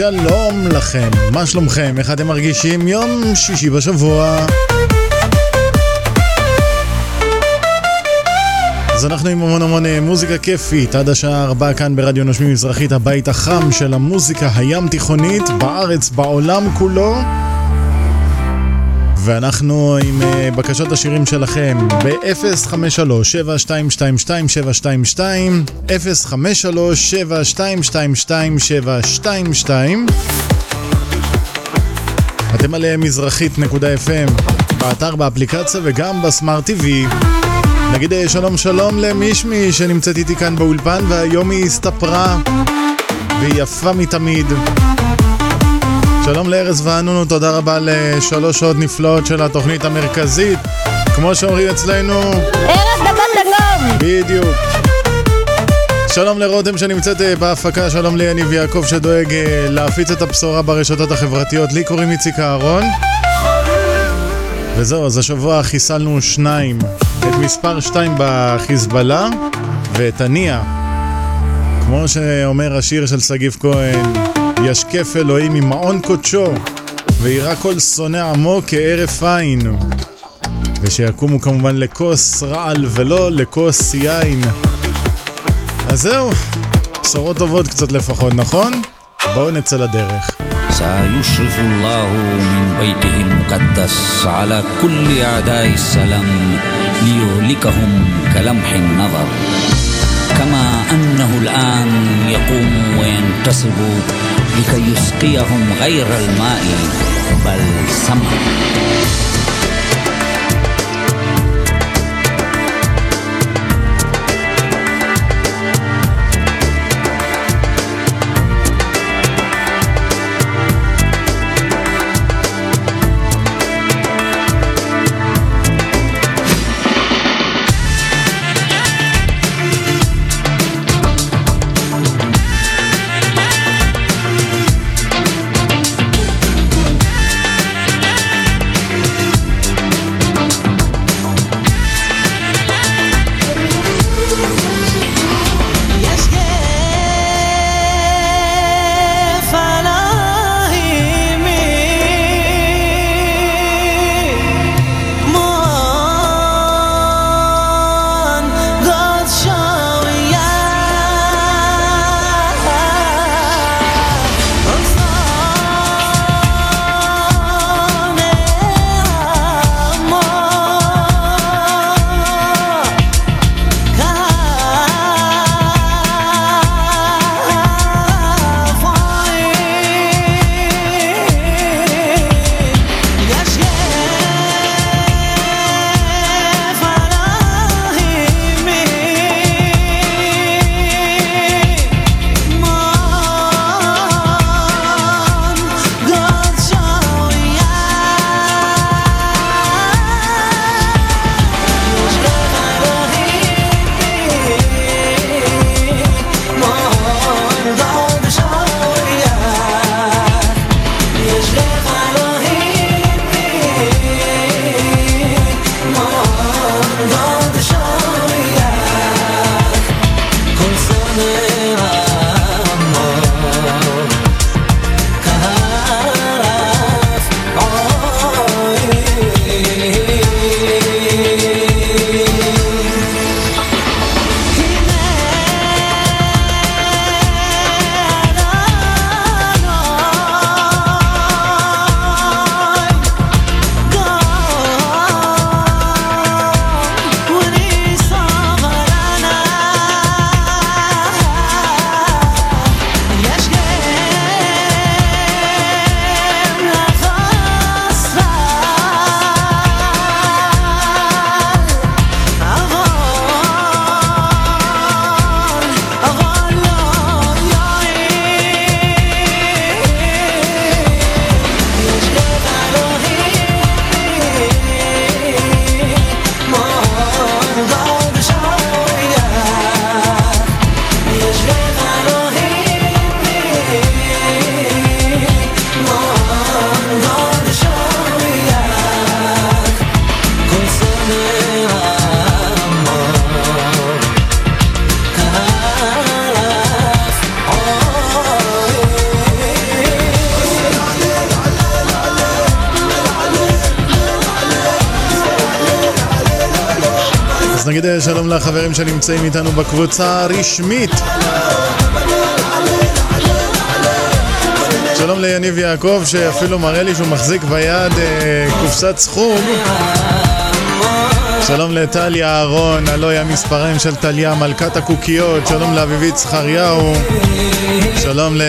שלום לכם. מה שלומכם? איך אתם מרגישים? יום שישי בשבוע. אז אנחנו עם המון המון אה, מוזיקה כיפית עד השעה 4 כאן ברדיו נושמים מזרחית הבית החם של המוזיקה הים תיכונית בארץ, בעולם כולו ואנחנו עם אה, בקשות השירים שלכם ב-053-7222-722 053-7222-722 אתם על אה, מזרחית.fm באתר, באפליקציה וגם בסמארט TV נגיד אה, שלום שלום למישמי שנמצאת איתי כאן באולפן והיום היא הסתפרה והיא יפה מתמיד שלום לארז וענונו, תודה רבה לשלוש שעות נפלאות של התוכנית המרכזית. כמו שאומרים אצלנו. ארז דקות תגום! בדיוק. שלום לרותם שנמצאת אה, בהפקה, שלום ליניב יעקב שדואג אה, להפיץ את הבשורה ברשתות החברתיות. לי קוראים איציק אהרון. וזהו, אז השבוע חיסלנו שניים. את מספר שתיים בחיזבאללה ואת הנייה. כמו שאומר השיר של שגיב כהן ישקף אלוהים ממעון קודשו ויראה כל שונא עמו כהרף עין ושיקומו כמובן לכוס רעל ולא לכוס יין אז זהו, בשורות טובות קצת לפחות, נכון? בואו נצא לדרך. سيشرف الله من بيته المقدس على كل أعداء السلام ليهلكهم كلمح النظر كما أنه الآن يقوم وينتصب لكي يسقيهم غير الماء بل سمع שנמצאים איתנו בקבוצה הרשמית. שלום ליניב יעקב שאפילו מראה לי שהוא מחזיק ביד אה, קופסת סכום. שלום לטליה אהרון, הלוי המספרים של טליה מלכת הקוקיות, שלום לאביבית זכריהו, שלום ל...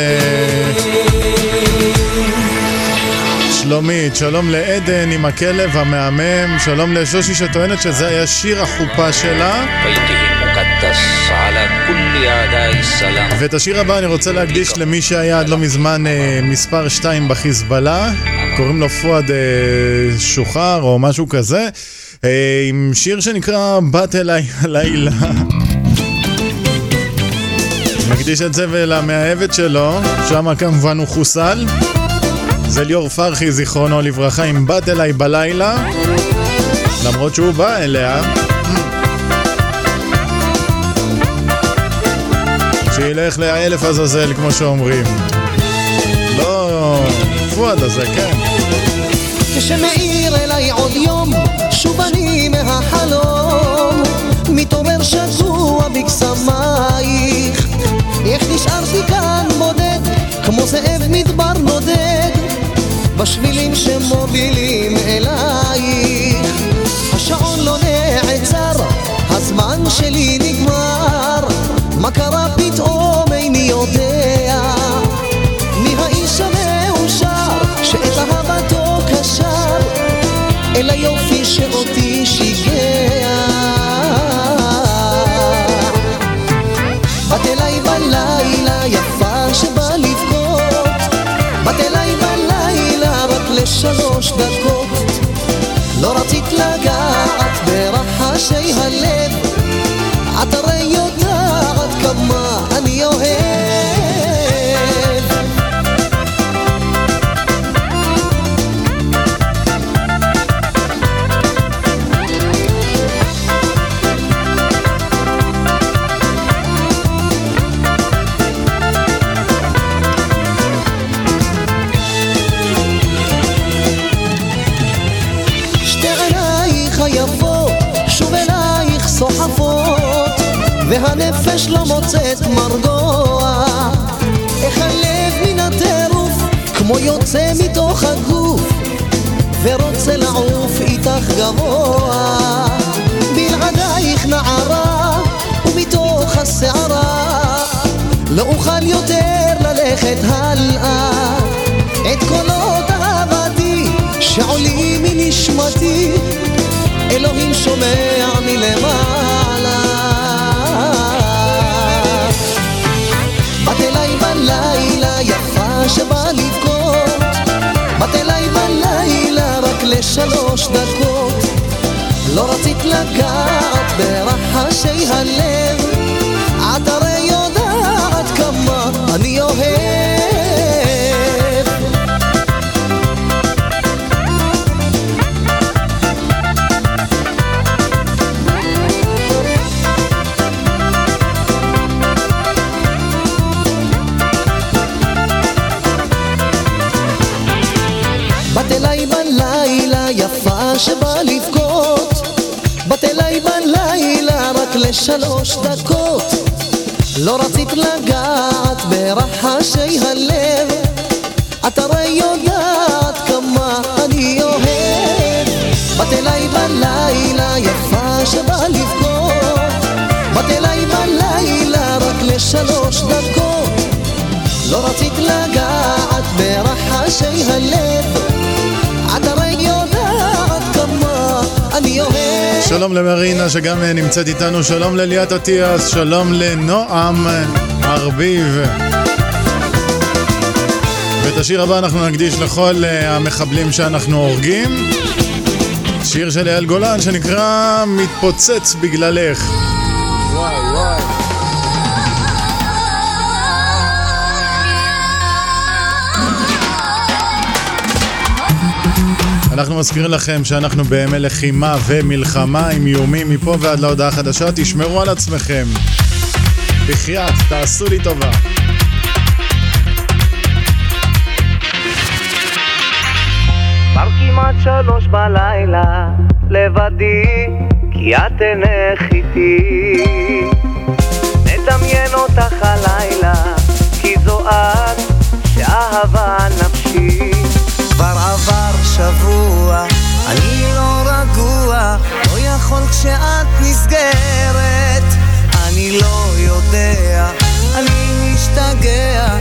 שלומית, שלום לעדן עם הכלב המהמם, שלום לשושי שטוענת שזה היה שיר החופה שלה. ואת השיר הבא אני רוצה להקדיש למי שהיה עד לא מזמן אה, מספר 2 בחיזבאללה, קוראים לו פואד אה, שוחר או משהו כזה, אה, עם שיר שנקרא בת אליי הלילה". מקדיש את זה ולמאהבת שלו, שם כמובן הוא חוסל. זה ליאור פרחי, זיכרונו לברכה, עם בת אליי בלילה, למרות שהוא בא אליה. שילך לאלף עזאזל, כמו שאומרים. לא, פואד הזה, כן. כשמאיר אליי עוד יום, שוב אני מהחלום, מתעורר שזוע בקסמייך. איך נשארתי כאן בודד, כמו זאב מדבר נודד, בשבילים שמובילים אלייך. השעון לא נעצר, הזמן שלי נגמר, מה קרה פתאום איני יודע. מי האיש המאושר שאת אהבתו קשר אל היופי שאותי שיגע ברחשי הלב את הרי והנפש לא מוצאת מרגוע. איך הלב מן הטירוף, כמו יוצא מתוך הגוף, ורוצה לעוף איתך גבוה. בלעדייך נערה, ומתוך הסערה, לא אוכל יותר ללכת הלאה. את קולות אהבתי שעולים מנשמתי, אלוהים שומע מלמעלה. שבא לבכות, באת אליי בלילה רק לשלוש דקות, לא רצית לגעת ברחשי הלב, את הרי יודעת כמה אני אוהב. לשלוש דקות. לא רצית לגעת ברחשי הלב. את הרי יודעת כמה אני אוהב. באת אליי בלילה יפה שבא לבכות. באת אליי בלילה רק לשלוש דקות. לא רצית לגעת ברחשי הלב שלום למרינה שגם אה, נמצאת איתנו, שלום לליאת אטיאס, שלום לנועם ארביב. ואת השיר הבא אנחנו נקדיש לכל אה, המחבלים שאנחנו הורגים. שיר של אייל גולן שנקרא מתפוצץ בגללך. אנחנו מזכירים לכם שאנחנו בימי לחימה ומלחמה עם איומים מפה ועד להודעה חדשה, תשמרו על עצמכם. בחייאת, תעשו לי טובה. כבר כמעט שלוש בלילה, לבדי, כי את אינך איתי. מדמיין אותך הלילה, יכול כשאת נסגרת. אני לא יודע, אני משתגע,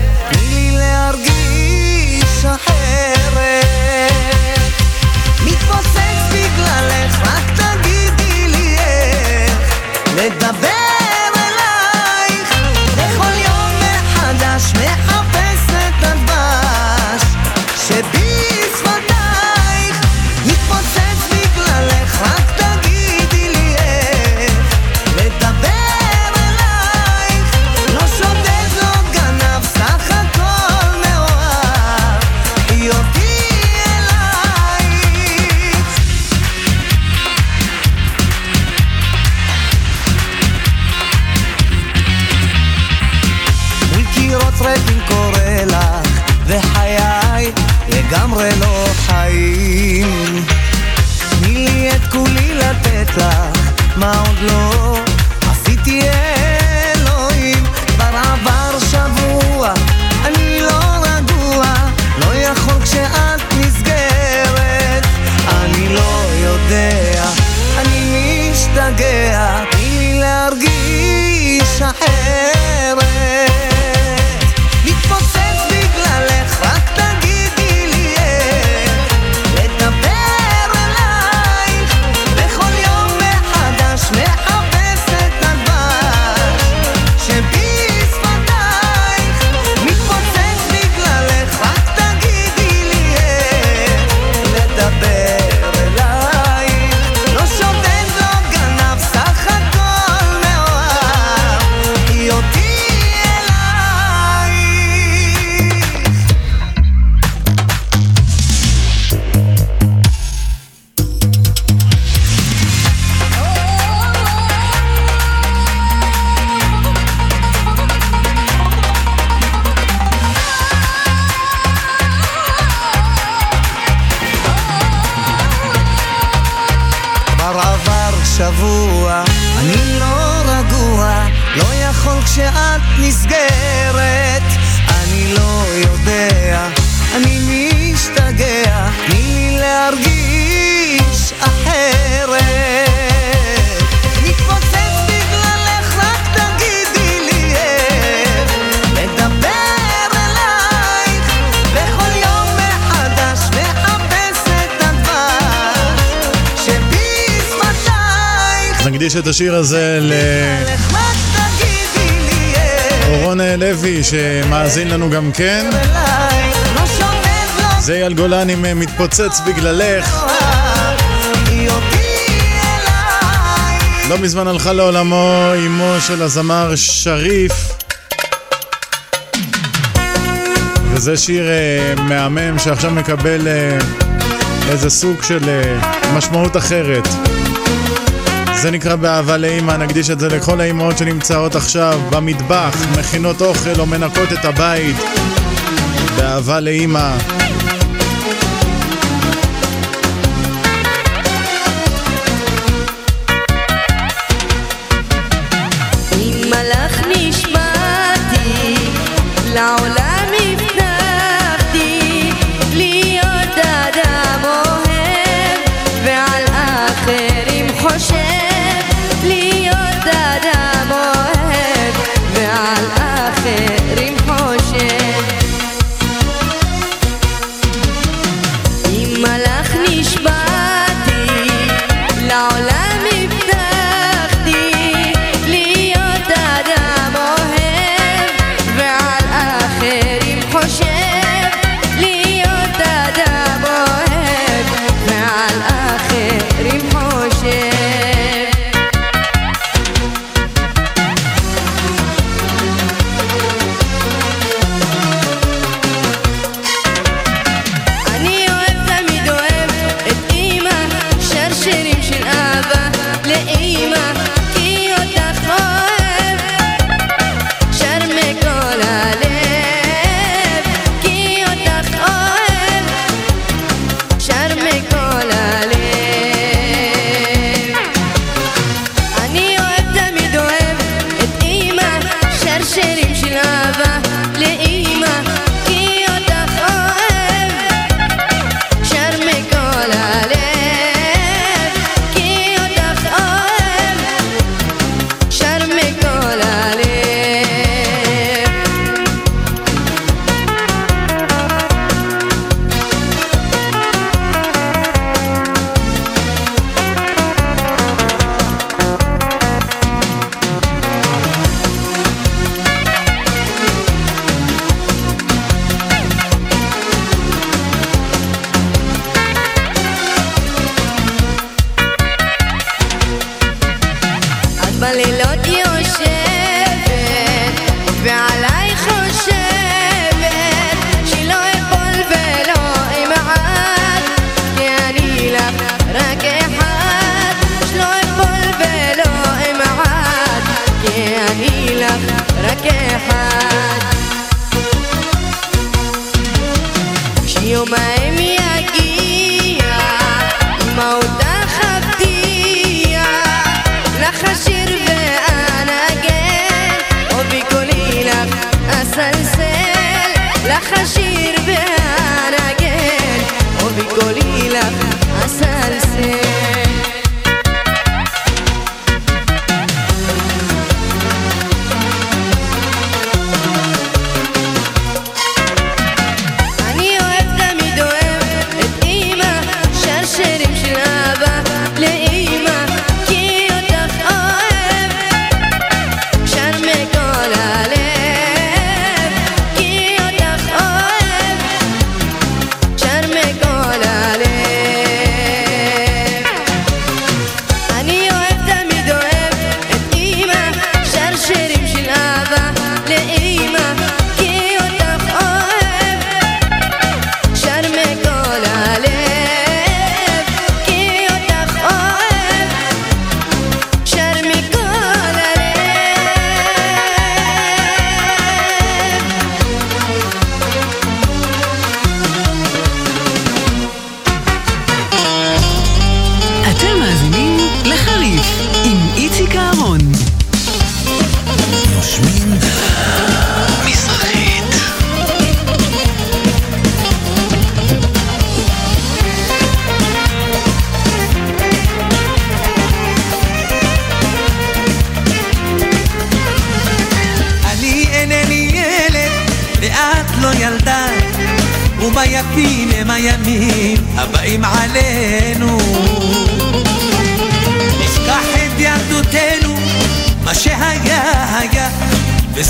את השיר הזה איך לאורון לוי, שמאזין לנו גם כן. זה אייל גולן עם אה, מתפוצץ בגללך. לא מזמן הלכה לעולמו אמו של הזמר שריף. וזה שיר אה, מהמם שעכשיו מקבל אה, איזה סוג של משמעות אחרת. זה נקרא באהבה לאימא, נקדיש את זה לכל האימהות שנמצאות עכשיו במטבח, מכינות אוכל או מנקות את הבית. באהבה לאימא.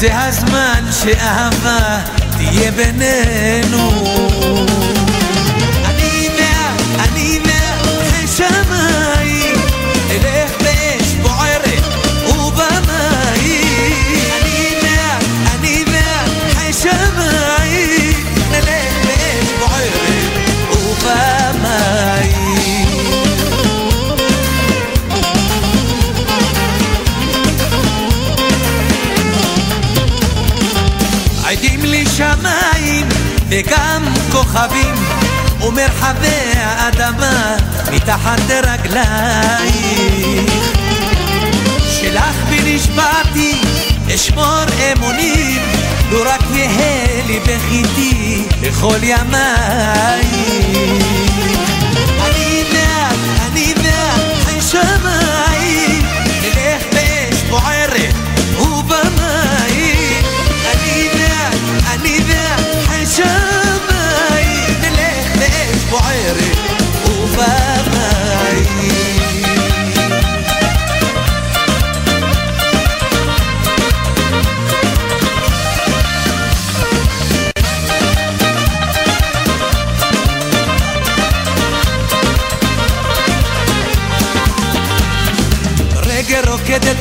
וזה הזמן שאהבה תהיה בינינו וגם כוכבים ומרחבי האדמה מתחת לרגלייך. שלך בי נשבעתי אשמור אמונים לו רק יהא לי בחיתי לכל ימייך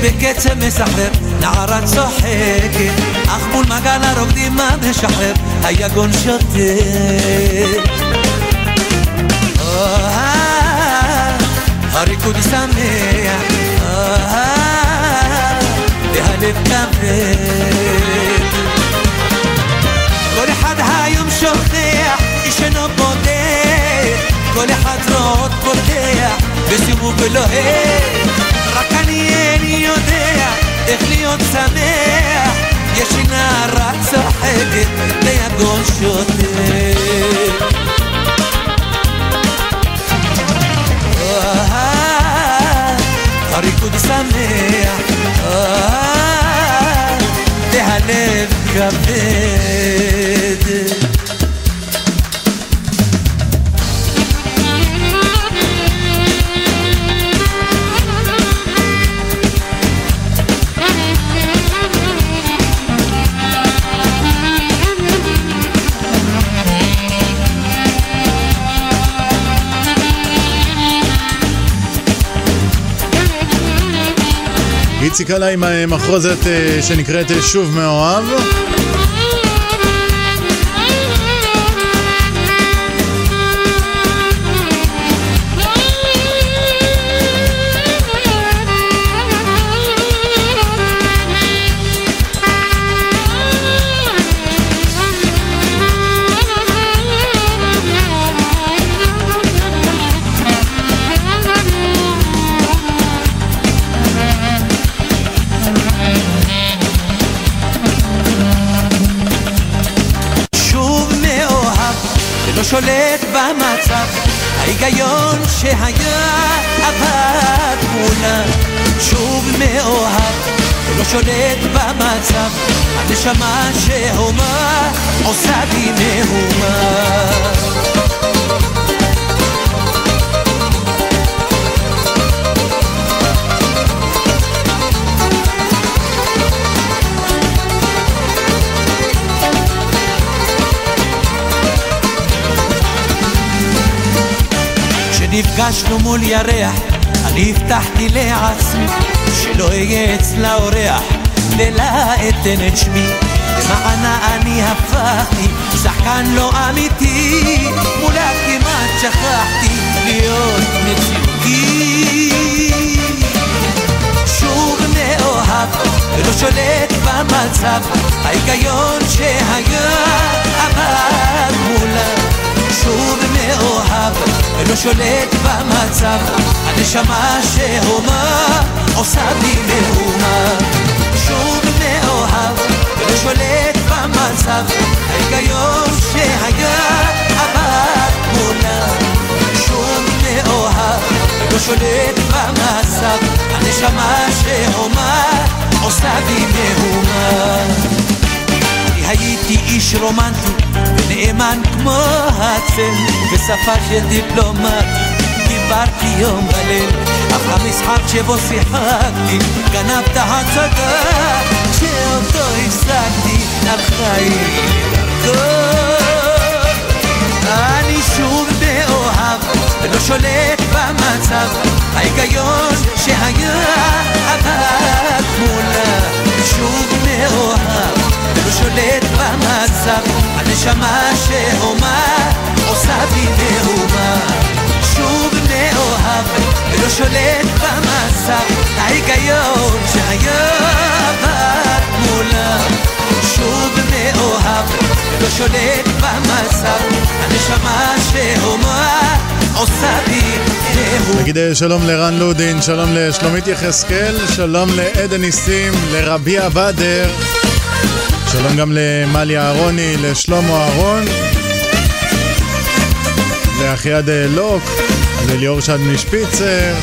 רוקדת בקצב מסחרר, נערה צוחקת, אך מול מעגל הרוקדים המשחרר, היגון שותק. אה, הריקוד שמח, אה, והלב כבד. כל אחד היום שוכח, איש אינו בודק, כל אחד זרועות פותח, וסיבוב אלוהים. רק אני איני יודע איך להיות שמח, יש לי נערה צוחקת ליגון שותק. אה, הריקוד שמח, אה, והלב כבד. איציק עלה עם מחרוזת אה, שנקראת אה, שוב מאוהב. שולט במצב, ההיגיון שהיה עבד מולה. שוב מאוהב, ולא שולט במצב, הנשמה שהומה עושה בי מהומה. כשנפגשנו מול ירח, אני הבטחתי לעצמי שלא אהיה אצלה אורח, ולה אתן את שמי. למענה אני הפכתי שחקן לא אמיתי, מולה כמעט שכחתי להיות מציאותי. שוב מאוהב, ולא שולט במצב, ההיגיון שהיה עבד מולה. שוב מאוהב, ולא שולט במצב. הנשמה שהומה עושה בי מהומה. שוב מאוהב ולא שולט במצב. ההיגיון שהיה עבר מולה. שוב מאוהב ולא שולט במצב. הנשמה שהומה עושה בי מהומה הייתי איש רומנטי ונאמן כמו הצל בשפה של דיפלומט דיברתי יום וליל אך המשחק שבו שיחקתי גנב את ההצגה כשאותו הפסקתי הלכה היא אני שוב מאוהב ולא שולט במצב. ההיגיון שהיה עבד מולה שוב מאוהב ולא שולט במצב הנשמה שהומה עושה בי מהומה. שוב מאוהב ולא שולט במצב ההיגיון שהיה עבד מולה. שוב מאוהב ולא שולט במצב הנשמה שהומה עושה בי נגיד אה, שלום לרן לודין, שלום לשלומית יחזקאל, שלום לעדן ניסים, לרבי בדר, שלום גם למלי אהרוני, לשלמה אהרון, לאחיה אה, דה לוק, לליאור שד משפיצר,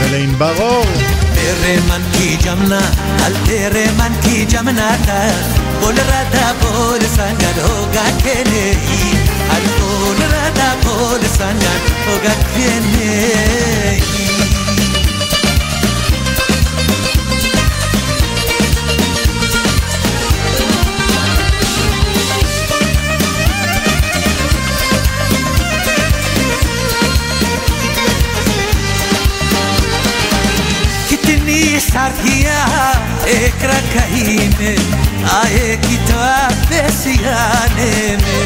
ולענבר אור. אַל קול רדה פול סנגן, אוגה קייני Sargia e krakaime ae kitoa besianeme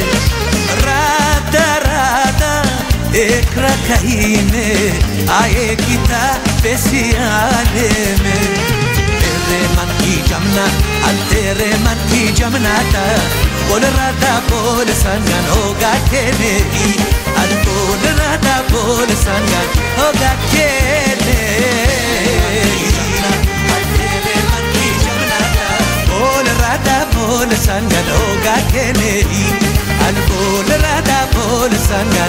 Rada rada e krakaime ae kita besianeme Ereman ki jamna altereman ki jamnata Bol rada bol sangan ogateme sanga doga kenei al bol rada bol sanga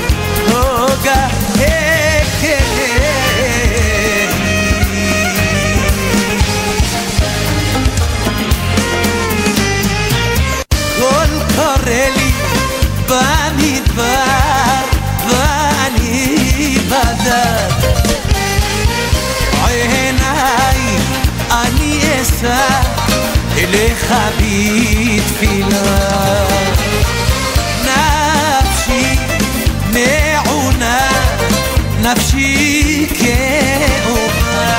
אליך בתפילה נפשי מעונה נפשי כאובה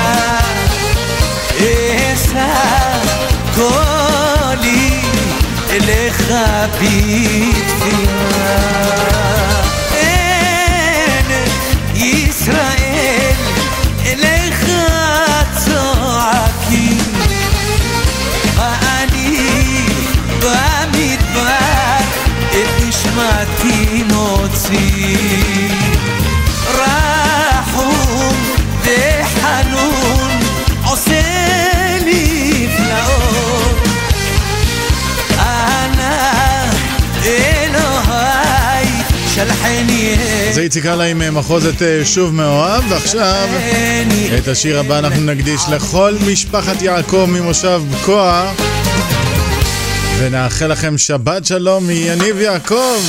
אשא קולי אליך בתפילה זה איציק הלאה עם אה, מחוזת אה, שוב מאוהב, ועכשיו את השיר הבא אנחנו נקדיש לכל משפחת יעקב ממושב בקוע, ונאחל לכם שבת שלום מיניב יעקב.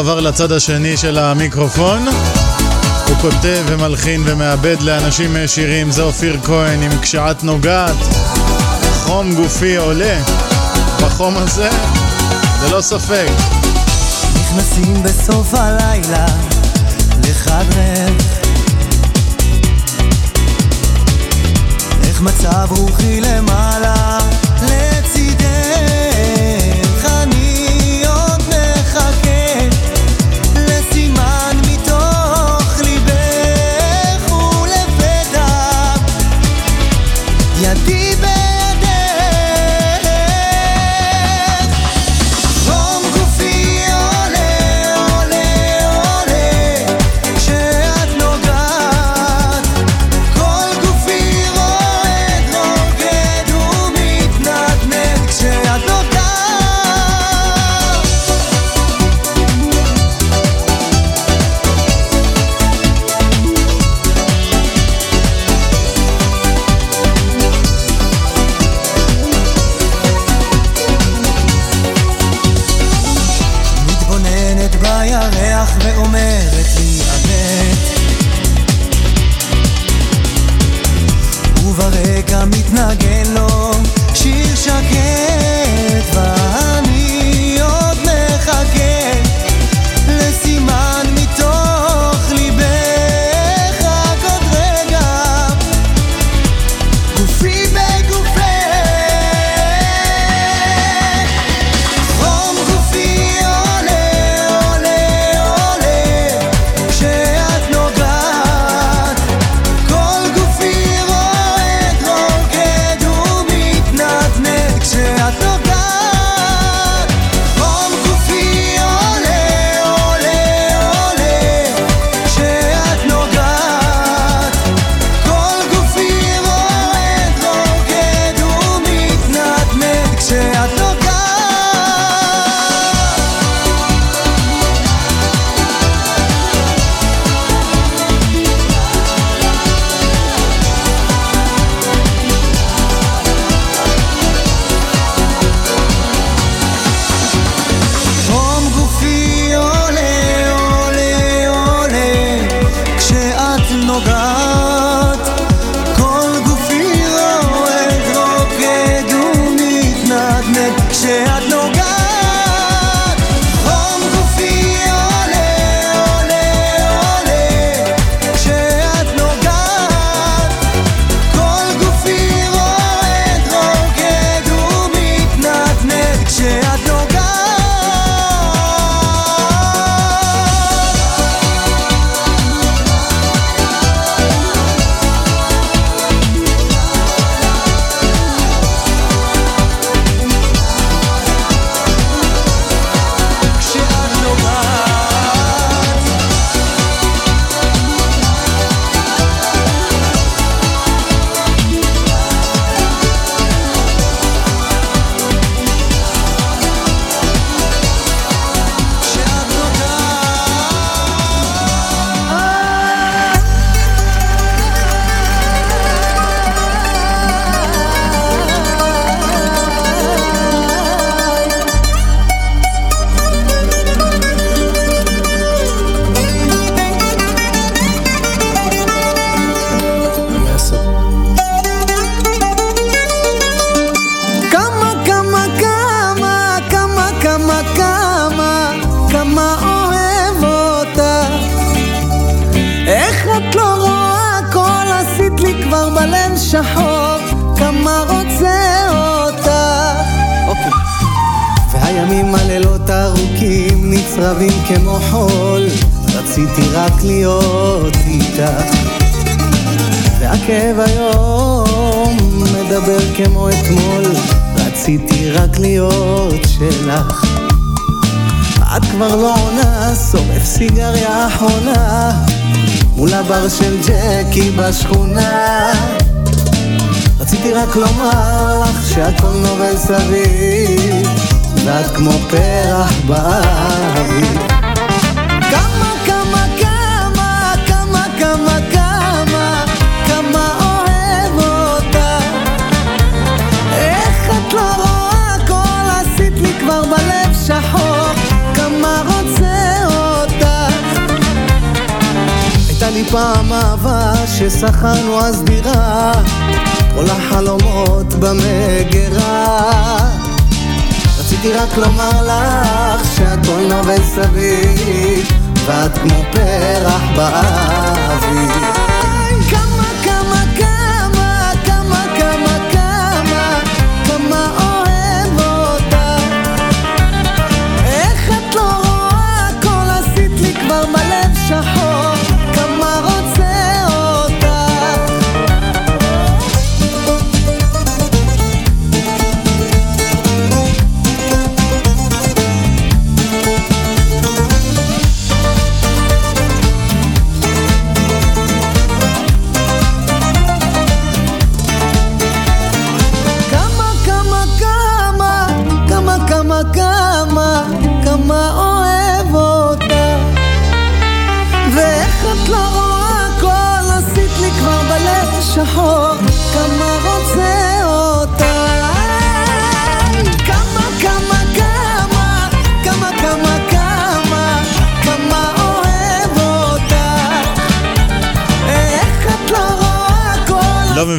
עבר לצד השני של המיקרופון. הוא כותב ומלחין ומעבד לאנשים שירים, זה אופיר כהן עם קשעת נוגעת. חום גופי עולה בחום הזה, ללא ספק. נכנסים בסוף הלילה לחדרך איך מצב רוחי למעלה לצידך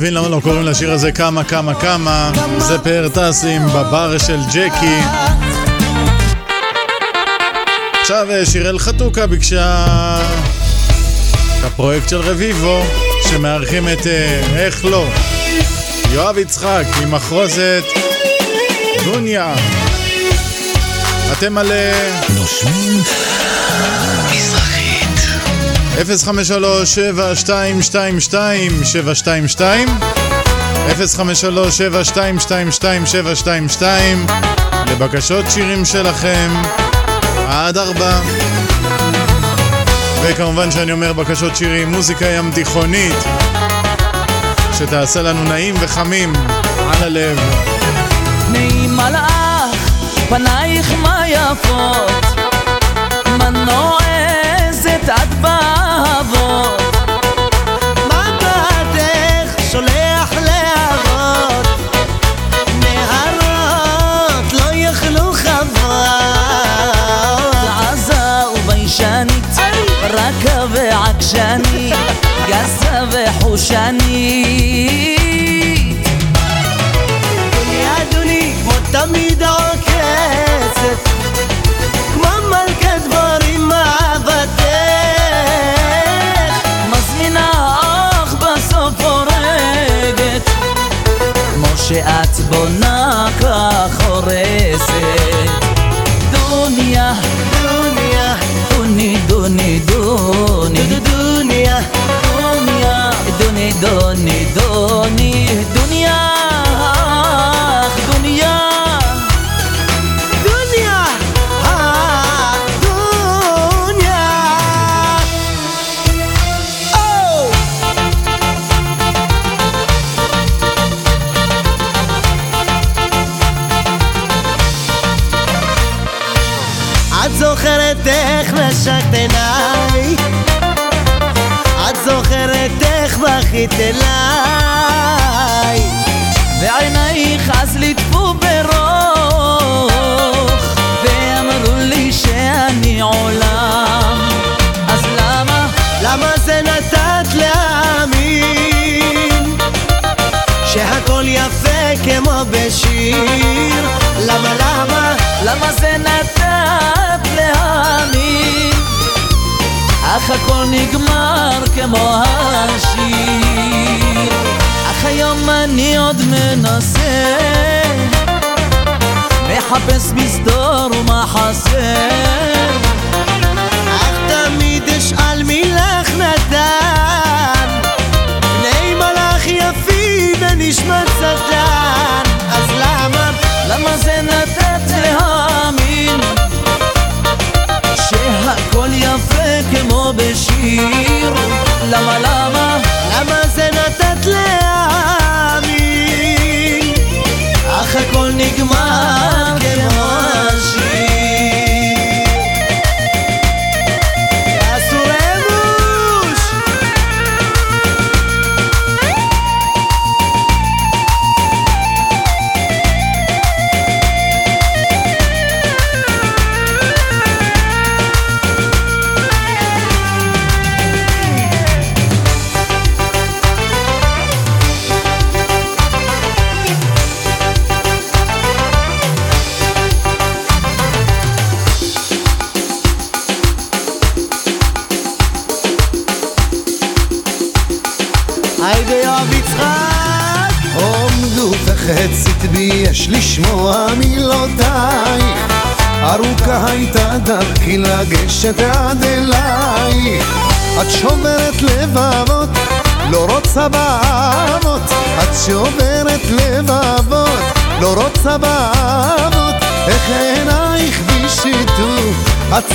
מבין למה לא קוראים לשיר הזה כמה כמה כמה. זה פאר טסים בבר של ג'קי. עכשיו אה, שיראל חתוקה ביקשה את הפרויקט של רביבו שמארחים את אה, איך לא יואב יצחק עם מחרוזת דוניה. אתם על אה, נושמים. 053-7222-722 053-7222-722 לבקשות שירים שלכם. עד ארבע. וכמובן שאני אומר בקשות שירים מוזיקה ים תיכונית שתעשה לנו נעים וחמים על הלב. נעים מלאך, פנייך מה יפות, מה וחושנית. דוני אדוני כמו תמיד עוקצת, כמו מלכת דבורים אהבתך. מזמינה אך בסוף הורגת, כמו שאת בונה כך הורסת. בכית אליי? אך הכל נגמר כמו השיר. אך היום אני עוד מנסה מחפש מסדור ומחסה. אך תמיד אשאל מילך נתן בני מלאך יפים ונשמע צדן. ti.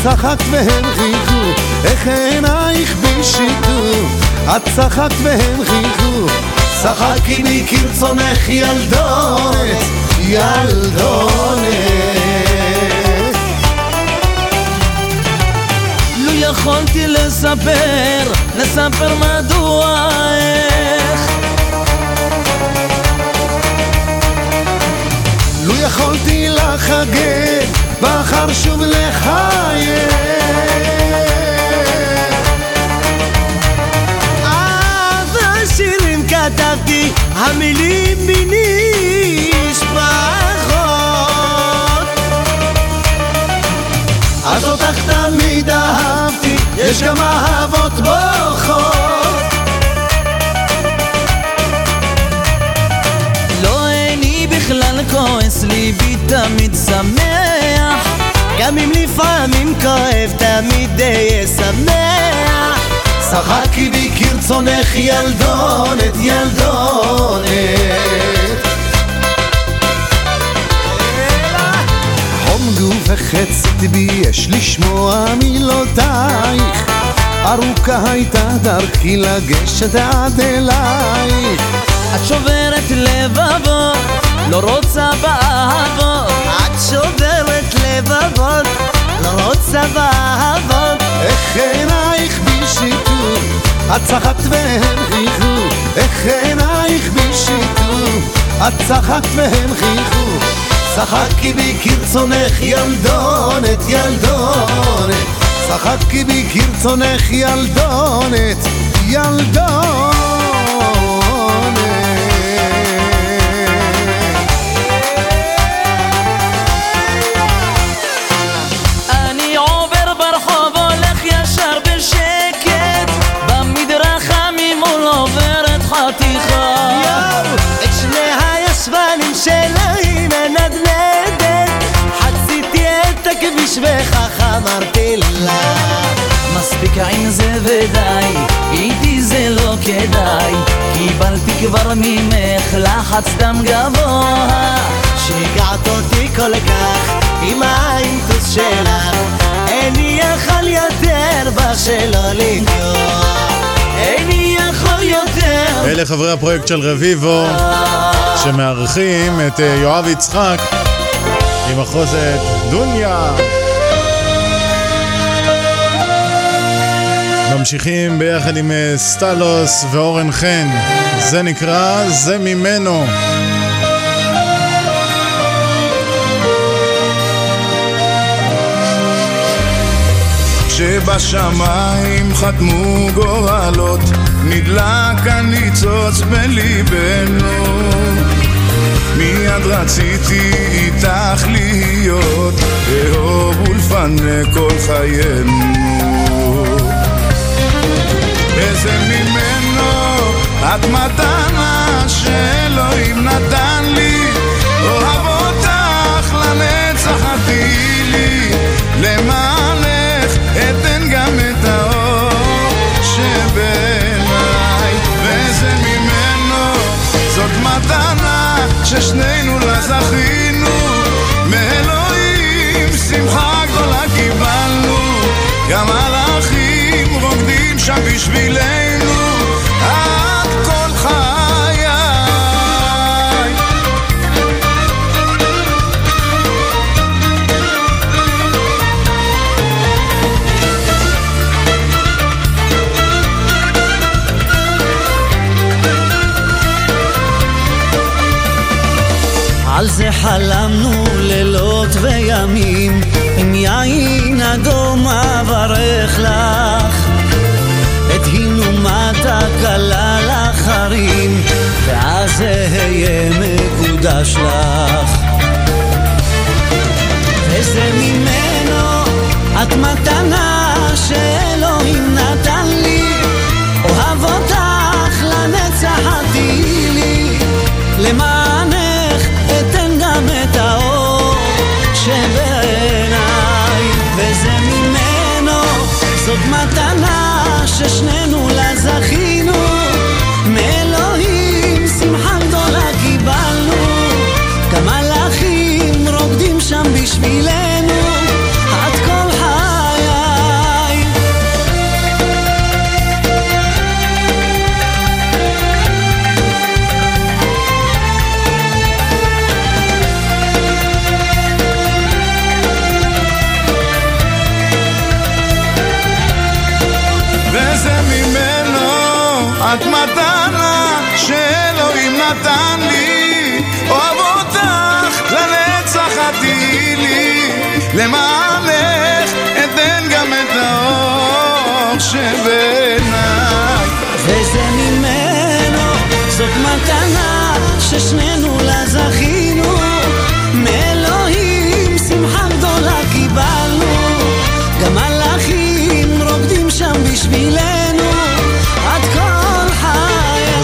צחקת והם חייכו איך עינייך בי שיתו את צחקת והם חייכו צחקי בי כרצונך ילדונת, ילדונת. לו יכולתי לספר, לספר מדוע איך. לו יכולתי לחגג, בחר שוב לחייך. אז השירים כתבתי, המילים בי נשפחות אז אותך תמיד אהבתי, יש גם אהבות בוכות. לא איני בכלל כועס, ליבי תמיד שמח גם אם לפעמים כואב, תמיד אהיה שמח. צחקי בי כרצונך ילדונת, ילדונת. חום גוף וחצת בי יש לשמוע מילותייך. ארוכה הייתה דרכי לגשת עד אלייך. את שוברת לבבות, לא רוצה באהבות את שוברת לבבות, לא רוצה באהבות. איך עינייך בי שיתו, את צחקת והם חייכו איך עינייך בי שיתו, את צחקת והם חייכו צחקי בי כרצונך ילדונת, ילדונת. צחקי בי כרצונך ילדונת, ילדונת קיבלתי כבר ממך לחץ דם גבוה. שיגעת אותי כל כך עם האינטוס שלך. איני יכול יותר בשלא לנגוע. איני יכול יותר. אלה חברי הפרויקט של רביבו שמארחים את אה, יואב יצחק עם מחוזת דוניה. ממשיכים ביחד עם אה, סטלוס ואורן חן. זה נקרא זה ממנו. כשבשמיים חתמו גורלות, נדלק הניצוץ בליבנו. מיד רציתי איתך להיות, לאהוב ולפנה כל חיינו. וזה ממנו, את מתנה שאלוהים נתן לי, אוהב אותך לנצח עתיד לי, למענך אתן גם את האור שבעיניי, וזה ממנו, זאת מתנה ששנינו לה זכינו, מאלוהים שמחה גדולה קיבלנו, גם מלאכים רוקדים שם בשבילנו, וחלמנו לילות וימים. עם יין אדום אברך לך. את הינומת הכלה לחרים ואז אהיה מקודש לך. וזה ממנו את מתנה שאלוהים נתן לי. אוהב אותך לנצח עתיד לי. למענך זאת מתנה ששנינו לה זכינו למענך אתן גם את האור שבעיניי. וזה ממנו, זאת מתנה ששנינו לה זכינו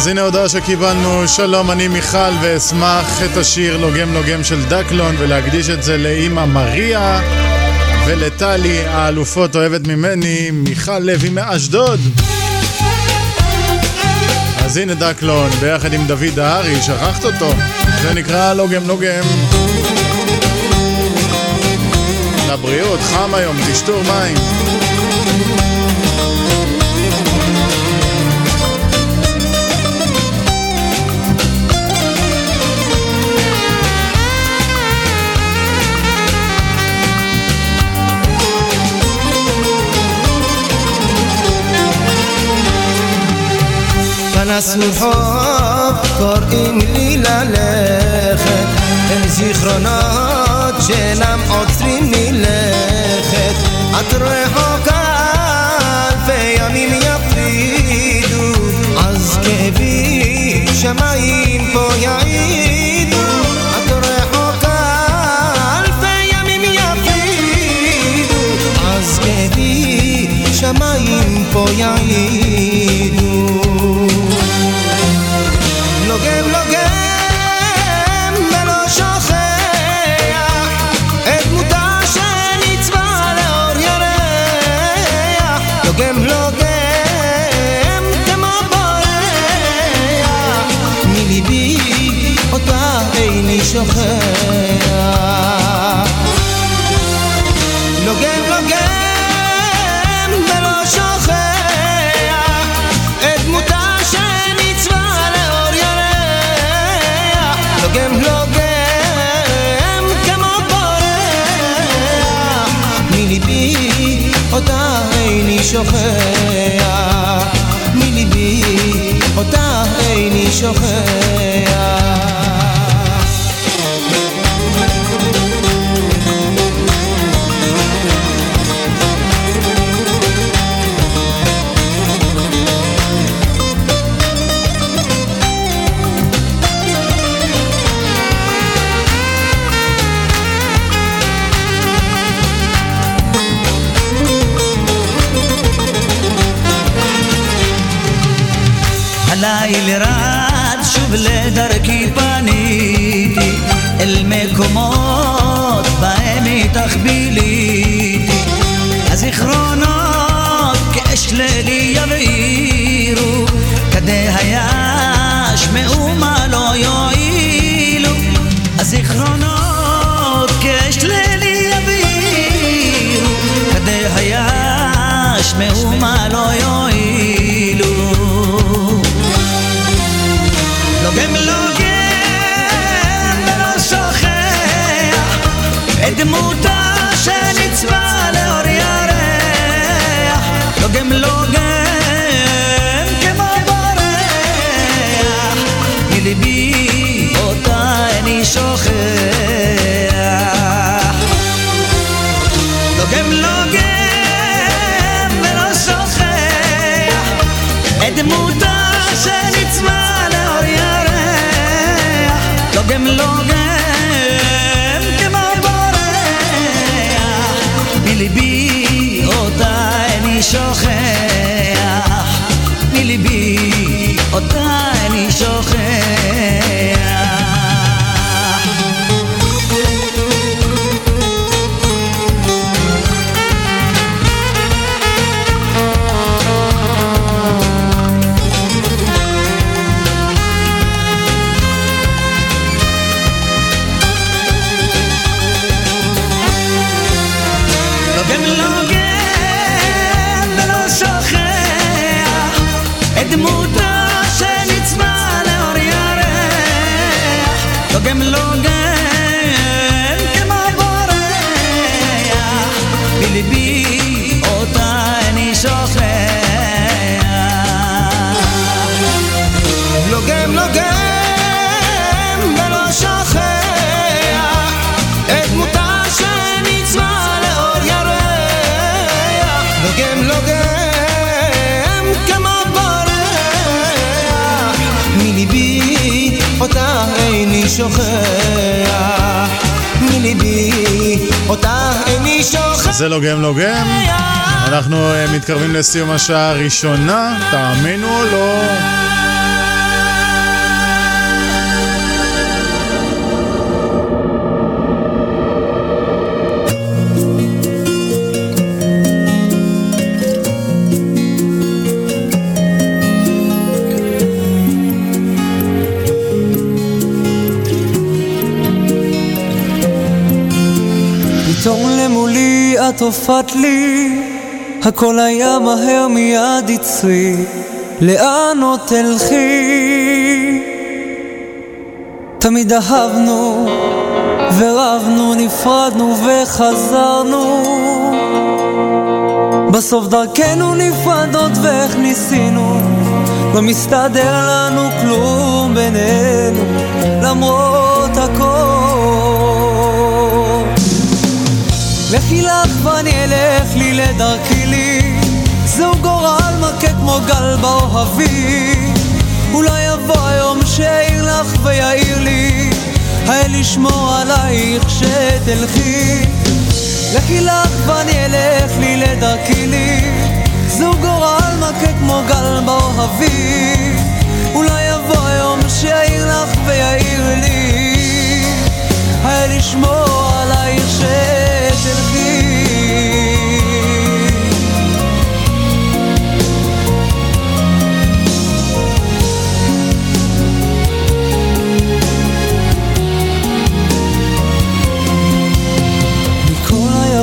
אז הנה הודעה שקיבלנו, שלום אני מיכל ואשמח את השיר לוגם לוגם של דקלון ולהקדיש את זה לאימא מריה ולטלי האלופות אוהבת ממני, מיכל לוי מאשדוד. אז הנה דקלון ביחד עם דוד דהרי, שכחת אותו. זה נקרא לוגם לוגם לבריאות, חם היום, תשתו מים פנס ורחוב קוראים לי ללכת אל זיכרונות שאינם עוצרים מלכת את רחוקה אלפי ימים יפרידו אז כאבי שמיים פה יעידו את רחוקה אלפי ימים יפרידו אז כאבי שמיים פה יעידו איני שוכח לוגם לוגם ולא שוכח את דמותה שניצבה לאור ירח. לוגם לוגם כמו בורח מליבי אותה איני שוכח. מליבי אותה איני שוכח רד שוב לדרכי פניתי אל מקומות בהם איתך ביליתי הזיכרונות כאש לילי יבעירו כדי היש מאומה לא יועילו. הזיכרונות כאש לילי יבעירו כדי היש מאומה דמותה שנצבע לאור ירח. לא לוגם לוגם לא כמו בורח. מליבי אותה איני שוכח. לא לוגם לוגם ולא שוכח. את דמותה שנצבע לאור ירח. לוגם לוגם אנחנו אה, מתקרבים לסיום השעה הראשונה, תאמינו או לא. פתאום למולי את הופעת לי, הכל היה מהר מיד יצרי, לאן עוד תלכי? תמיד אהבנו ורבנו, נפרדנו וחזרנו. בסוף דרכנו נפרדות ואיך ניסינו, לא מסתדר לנו כלום בינינו, למרות הכל. לכי לך ואני אלך לי לדרכי כמו גל באוהבים. אולי יבוא היום שיעיר לך ויעיר לי האל ישמור עלייך שתלכי. לכי לך ואני אלך לי לדרכי לי. זהו גורל מכה כמו גל באוהבים. אולי יבוא היום שיעיר לך ויעיר לי האל ישמור עלייך שתלכי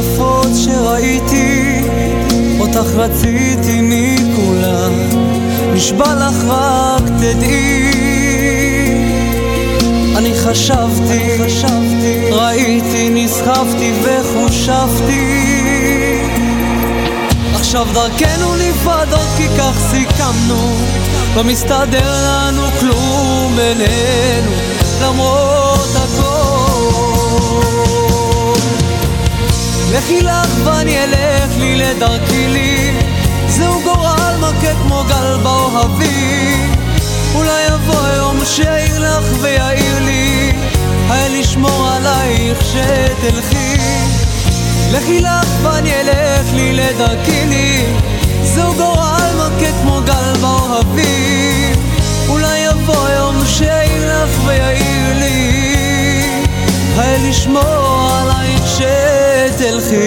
היפות שראיתי אותך רציתי מכולם. נשבע לך רק תדעי. אני חשבתי, חשבתי, ראיתי, נסחפתי וחושבתי עכשיו דרכנו נפרדות כי כך סיכמנו. לא מסתדר לנו כלום בינינו למרות הכל לכי לך ואני אלך לי לדרכי לי. זהו גורל מכה כמו גל באוהבים אולי יבוא יום שיעיר לך ויעיר לי. האל ישמור עלייך שתלכי. לכי לך ואני אלך לי לדרכי לי. זהו גורל מכה כמו גל באוהבים אולי יבוא יום שיעיר לך ויעיר לי האל ישמור עלייך שתלכי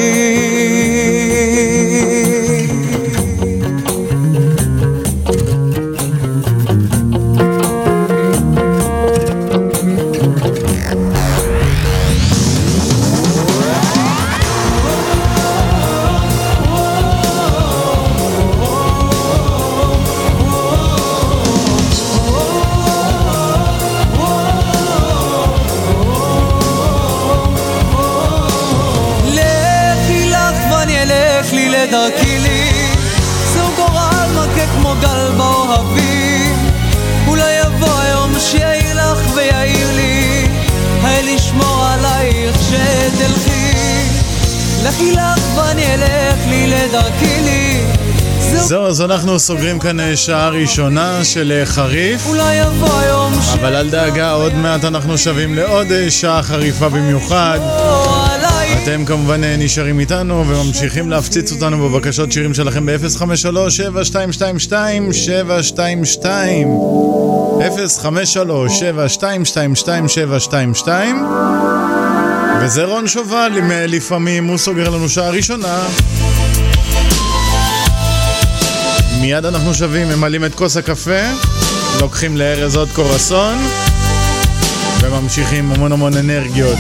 אנחנו סוגרים כאן אה, שעה ראשונה של אה, חריף. אולי יבוא היום אבל אל דאגה, עוד מעט אנחנו שבים לעוד אה, שעה חריפה במיוחד. אתם כמובן נשארים איתנו וממשיכים להפציץ אותנו בבקשות שירים שלכם ב-053-7222-722 053-7222-722 וזה רון שובל אה, לפעמים הוא סוגר לנו שעה ראשונה מיד אנחנו שבים, ממלאים את כוס הקפה, לוקחים לארז עוד קורסון וממשיכים המון המון אנרגיות.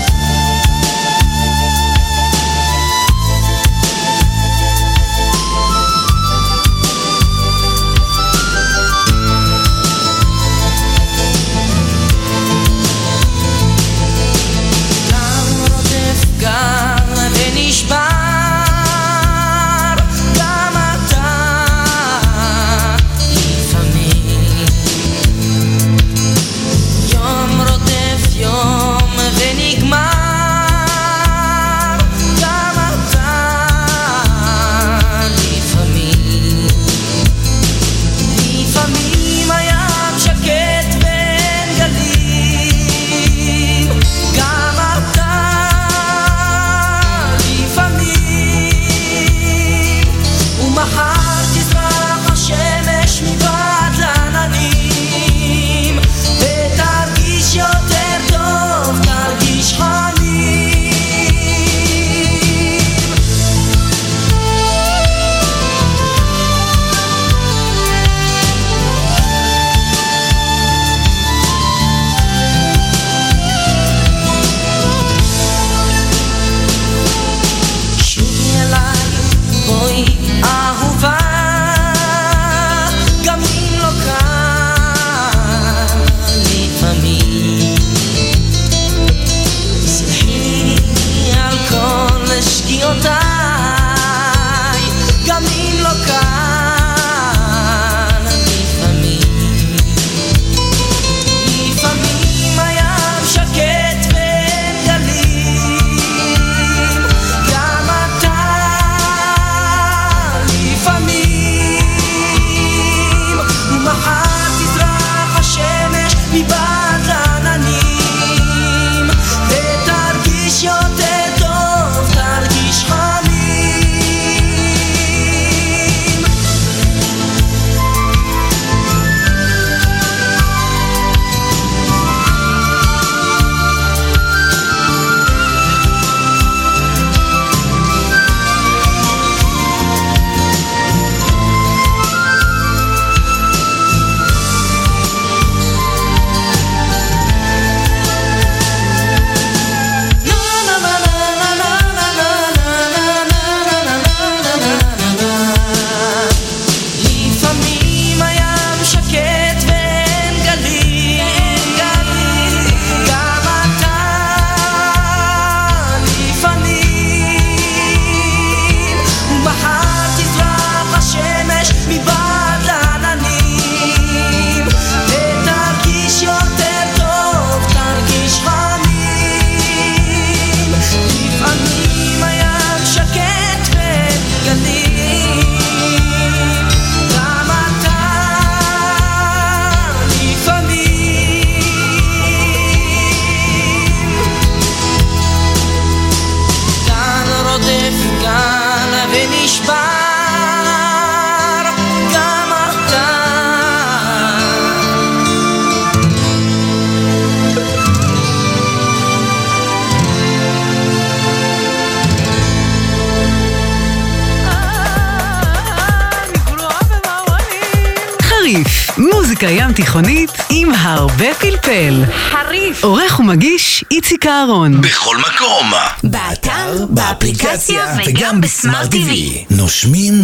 פלפל. חריף. עורך ומגיש איציק אהרון. בכל מקום. באתר, באפליקציה וגם בסמארט TV. נושמים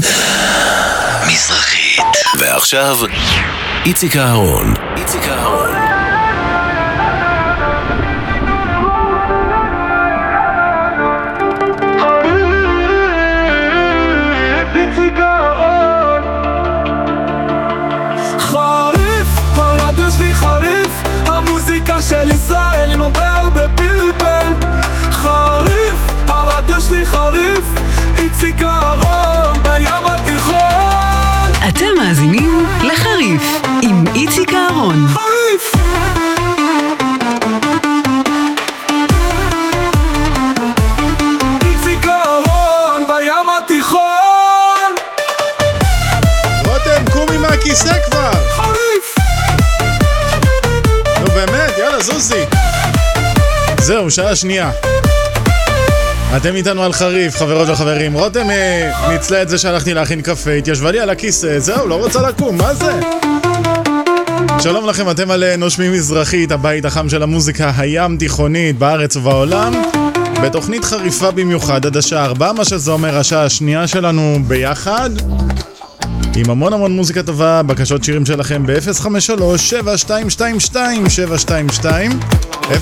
מזרחית. ועכשיו, איציק אהרון. איציק אהרון. זהו, שעה שנייה. אתם איתנו על חריף, חברות וחברים. רותם אה, ניצלה את זה שהלכתי להכין קפה, התיישבה לי על הכיסא, זהו, לא רוצה לקום, מה זה? שלום לכם, אתם על אה, נושמים מזרחית, הבית החם של המוזיקה הים תיכונית בארץ ובעולם. בתוכנית חריפה במיוחד עד השעה 4, מה שזה אומר השעה השנייה שלנו ביחד. עם המון המון מוזיקה טובה, בקשות שירים שלכם ב-053-7222-722 053-7222-722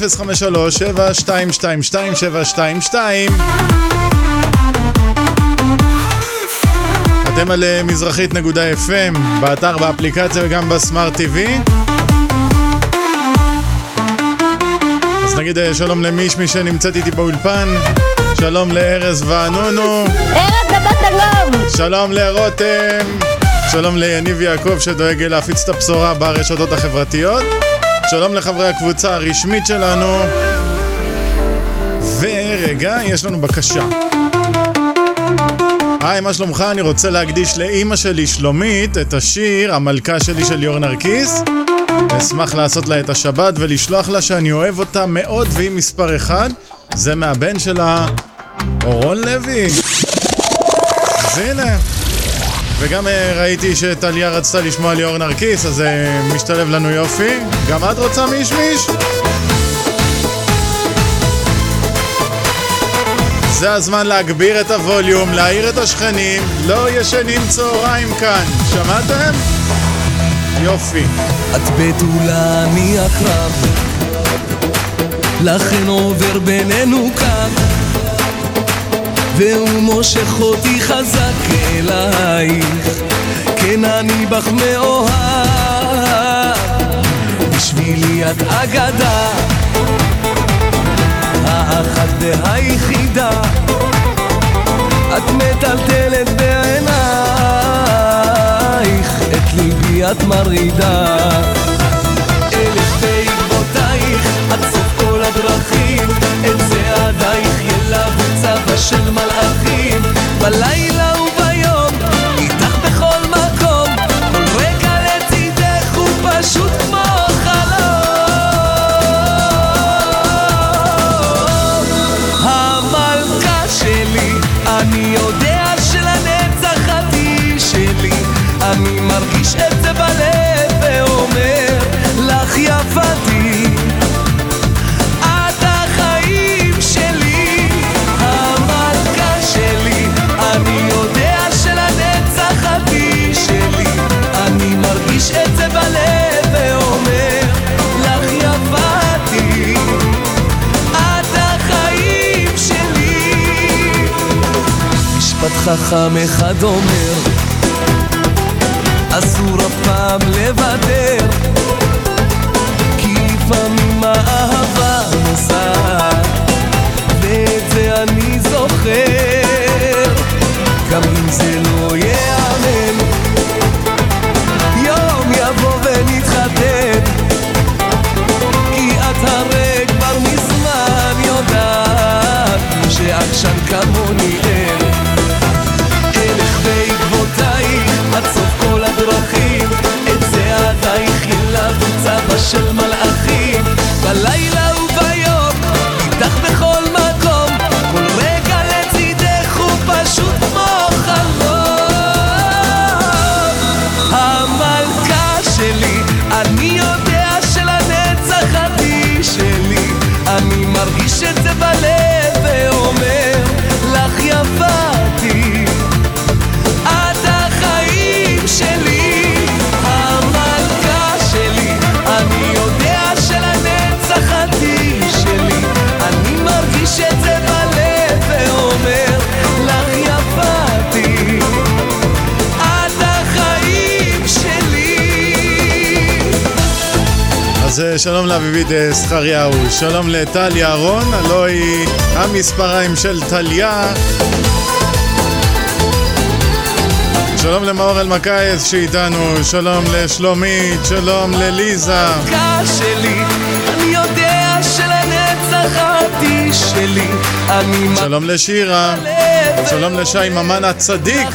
אתם על אה, מזרחית נקודה FM, באתר, באפליקציה וגם בסמארט TV אז נגיד אה, שלום למישמי שנמצאת איתי באולפן. שלום לארז וענונו. בבת הגלוב! שלום לרותם, שלום ליניב יעקב שדואג להפיץ את הבשורה ברשתות החברתיות, שלום לחברי הקבוצה הרשמית שלנו, ורגע, יש לנו בקשה. היי, מה שלומך? אני רוצה להקדיש לאימא שלי שלומית את השיר "המלכה שלי" של ליאור נרקיס. אשמח לעשות לה את השבת ולשלוח לה שאני אוהב אותה מאוד והיא מספר אחד. זה מהבן שלה, אורון לוי. אז הנה. וגם אה, ראיתי שטליה רצתה לשמוע ליאור נרקיס, אז זה משתלב לנו יופי. גם את רוצה מיש מיש? זה הזמן להגביר את הווליום, להעיר את השכנים, לא ישנים צהריים כאן. שמעתם? יופי. את בתולה, אני עקרב, לכן עובר בינינו קו, והוא מושך אותי חזק אלייך, כן אני בך מאוהב, בשבילי את אגדה, האחת והיחידה, את מטלטלת בעינייך, את ליבי את מרעידה. אלך בעקבותייך, עד סוף כל הדרכים, את צעדייך צבא של מלאכים, בלילה וביום, איתך בכל מקום, כל רגע לצידך הוא פשוט כמו חלום. המלכה שלי, אני יודע שלנצח את היא שלי, אני מרגיש את חכם אחד אומר אסור אף פעם לוותר כי לפעמים האהבה נוסעת שלום לאביבית אה, זכריהו, שלום לטל יערון, הלוא היא המספריים של טליה. שלום למאור אלמקייס שאיתנו, שלום לשלומית, שלום לליזה. שלי, אני יודע שלנצח את שלי, אני שלום לשירה, שלום לשי ממן הצדיק.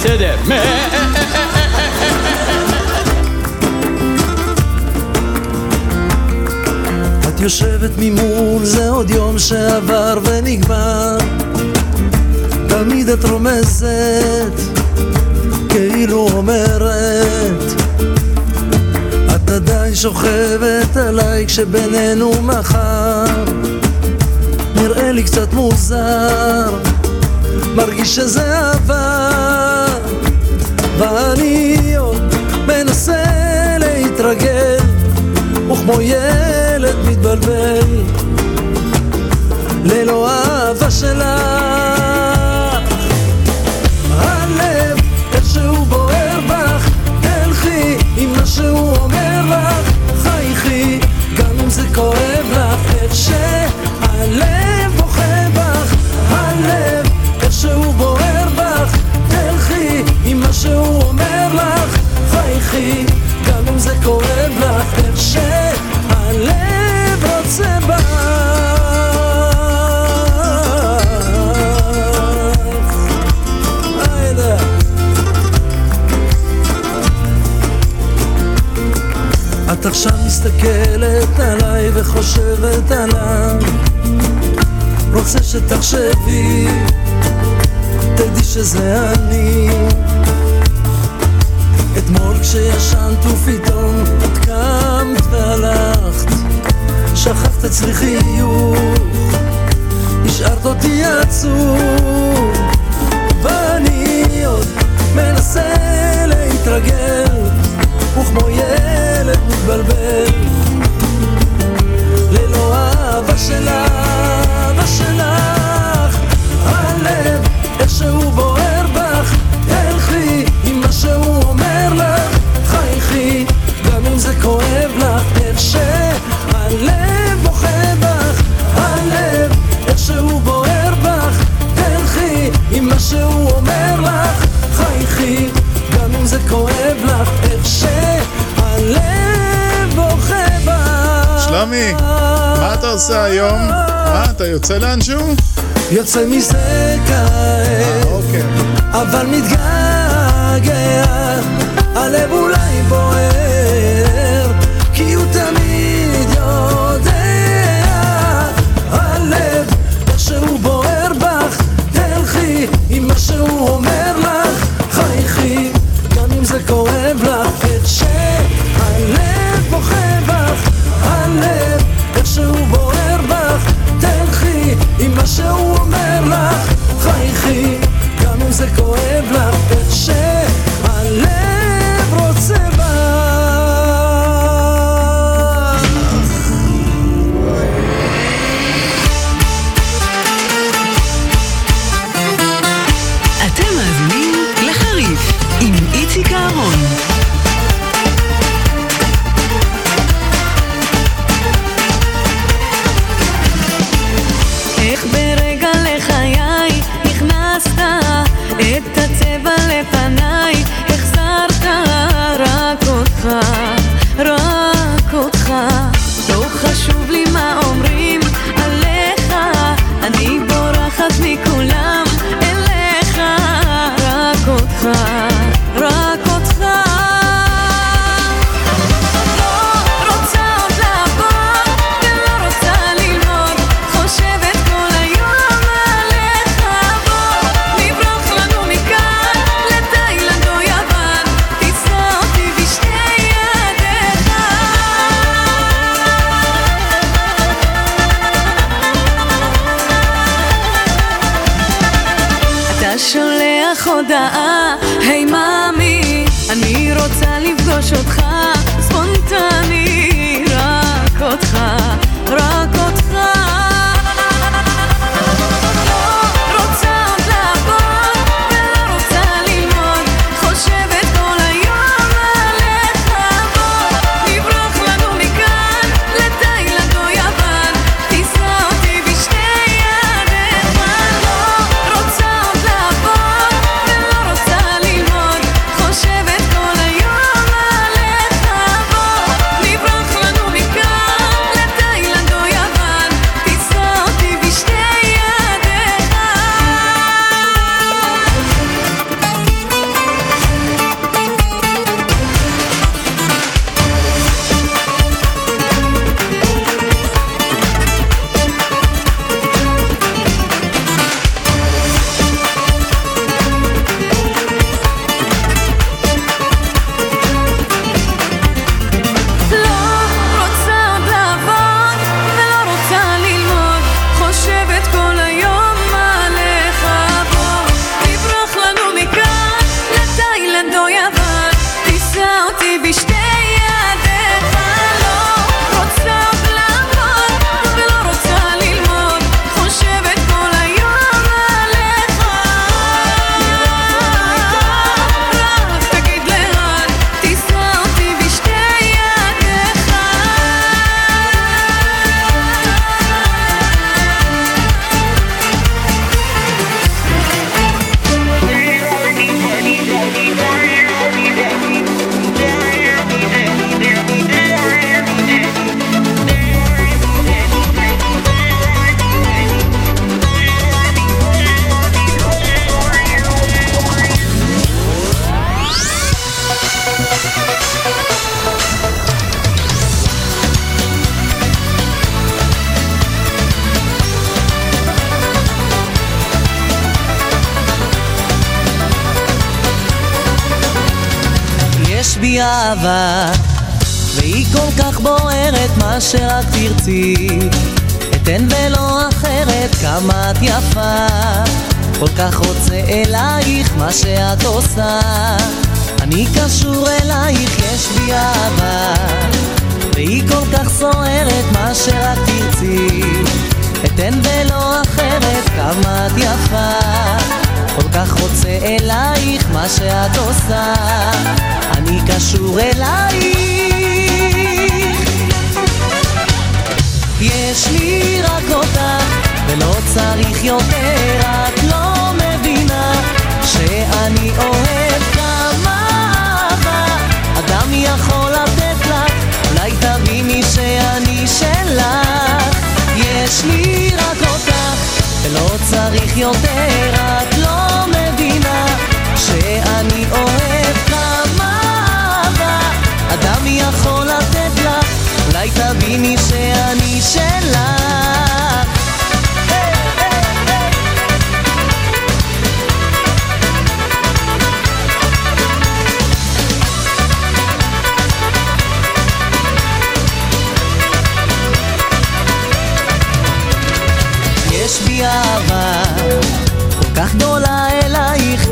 בסדר. את יושבת ממול, זה עוד יום שעבר ונגמר. תמיד את רומזת, כאילו אומרת. את עדיין שוכבת עליי כשבינינו מחר. נראה לי קצת מוזר, מרגיש שזה עבר. ואני עוד מנסה להתרגל, וכמו ילד מתבלבל, ללא אהבה שלך. הלב, איך שהוא בוער בך, תלכי עם מה שהוא אומר לך, חייכי, גם אם זה כואב לך, שהלב את עכשיו מסתכלת עליי וחושבת עליו. רוצה שתחשבי, תדעי שזה אני. אתמול כשישנת ופתאום את קמת והלכת שכחת אצלי חיוך השארת אותי עצוב ואני עוד מנסה להתרגל וכמו ילד מתבלבל. ללא אהבה שלך, אהבה שלך שלומי, מה אתה עושה היום? מה, אתה יוצא לאנשהו? יוצא מזה כעת, אבל מתגעגע, הלב אולי בוער, כי הוא גם אם זה כואב לך, קשור אלייך. יש לי רק אותך, ולא צריך יותר, את לא מבינה שאני אוהב כמה אהבה אדם יכול לתת לך, אולי תביני שאני שלך. יש לי רק אותך, ולא צריך יותר, יכול לתת לה, אולי תביני שאני שלה. Hey,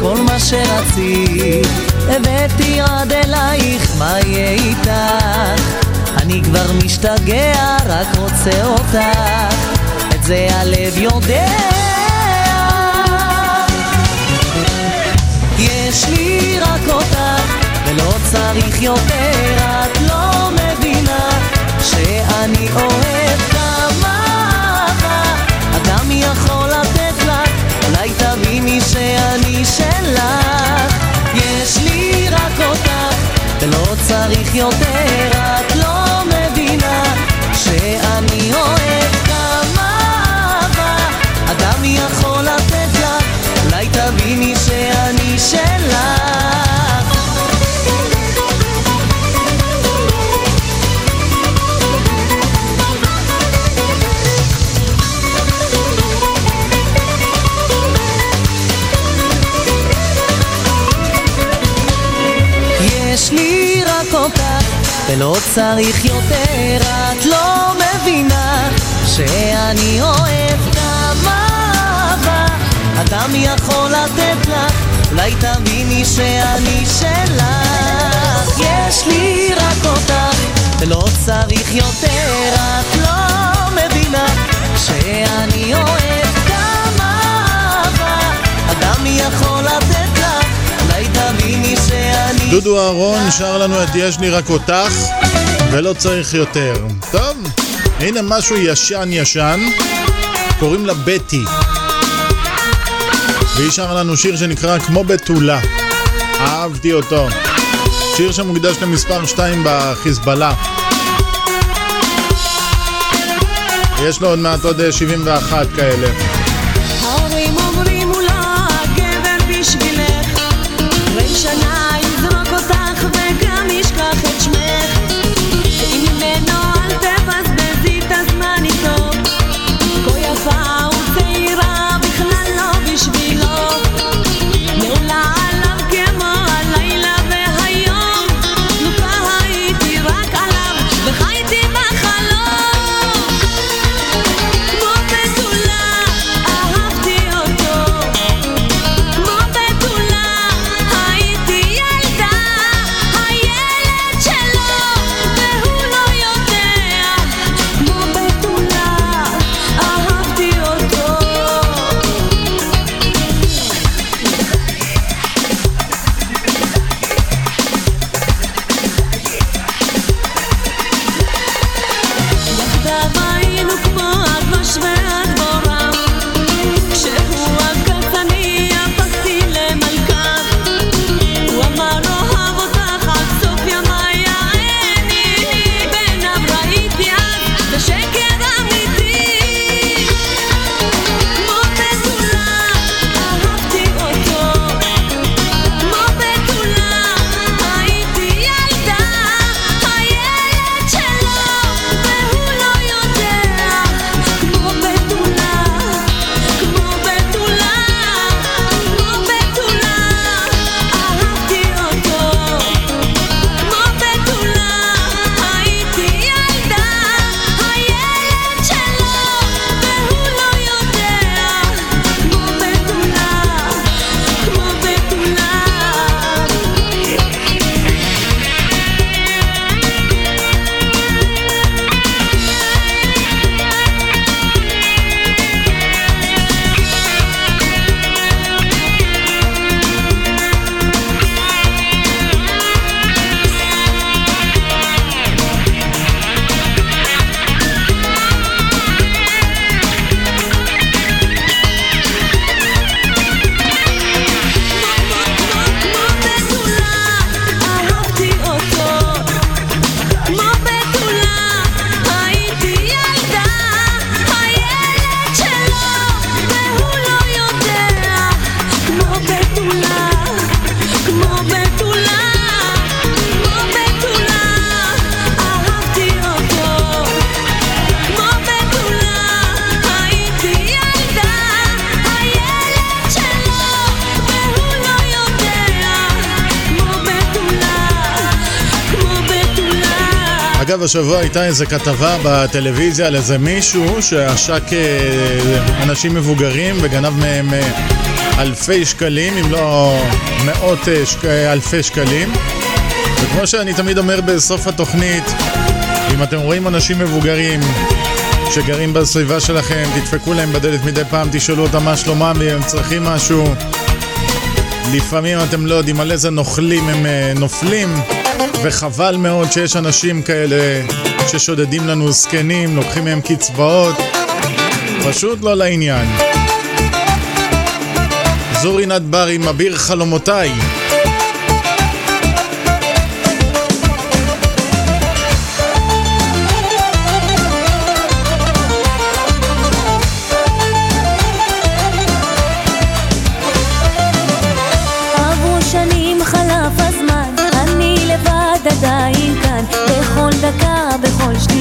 כל מה שרצית הבאתי עד אלייך מה יהיה איתך? אני כבר משתגע, רק רוצה אותך, את זה הלב יודע. יש לי רק אותך, ולא צריך יותר, את לא מבינה שאני אוהב que eu ולא צריך יותר, את לא מבינה שאני אוהב גם אהבה. אדם יכול לתת לך, אולי תביני שאני שלך. יש לי רק אותך, ולא צריך יותר, את לא מבינה שאני אוהב דודו אהרון שר לנו את יש לי רק אותך ולא צריך יותר. טוב, הנה משהו ישן ישן, קוראים לה בטי. והיא שרה לנו שיר שנקרא כמו בתולה. אהבתי אותו. שיר שמוקדש למספר 2 בחיזבאללה. יש לו עוד מעט עוד 71 כאלה. השבוע הייתה איזה כתבה בטלוויזיה על איזה מישהו שעשק אה, אנשים מבוגרים וגנב מהם אה, אלפי שקלים, אם לא מאות אה, שק- אלפי שקלים. וכמו שאני תמיד אומר בסוף התוכנית, אם אתם רואים אנשים מבוגרים שגרים בסביבה שלכם, תדפקו להם בדלת מדי פעם, תשאלו אותם מה שלומם ואם הם צריכים משהו. לפעמים אתם לא יודעים על איזה נוכלים הם נופלים, וחבל מאוד שיש אנשים כאלה ששודדים לנו זקנים, לוקחים מהם קצבאות, פשוט לא לעניין. זו רינת בר עם אביר חלומותיי.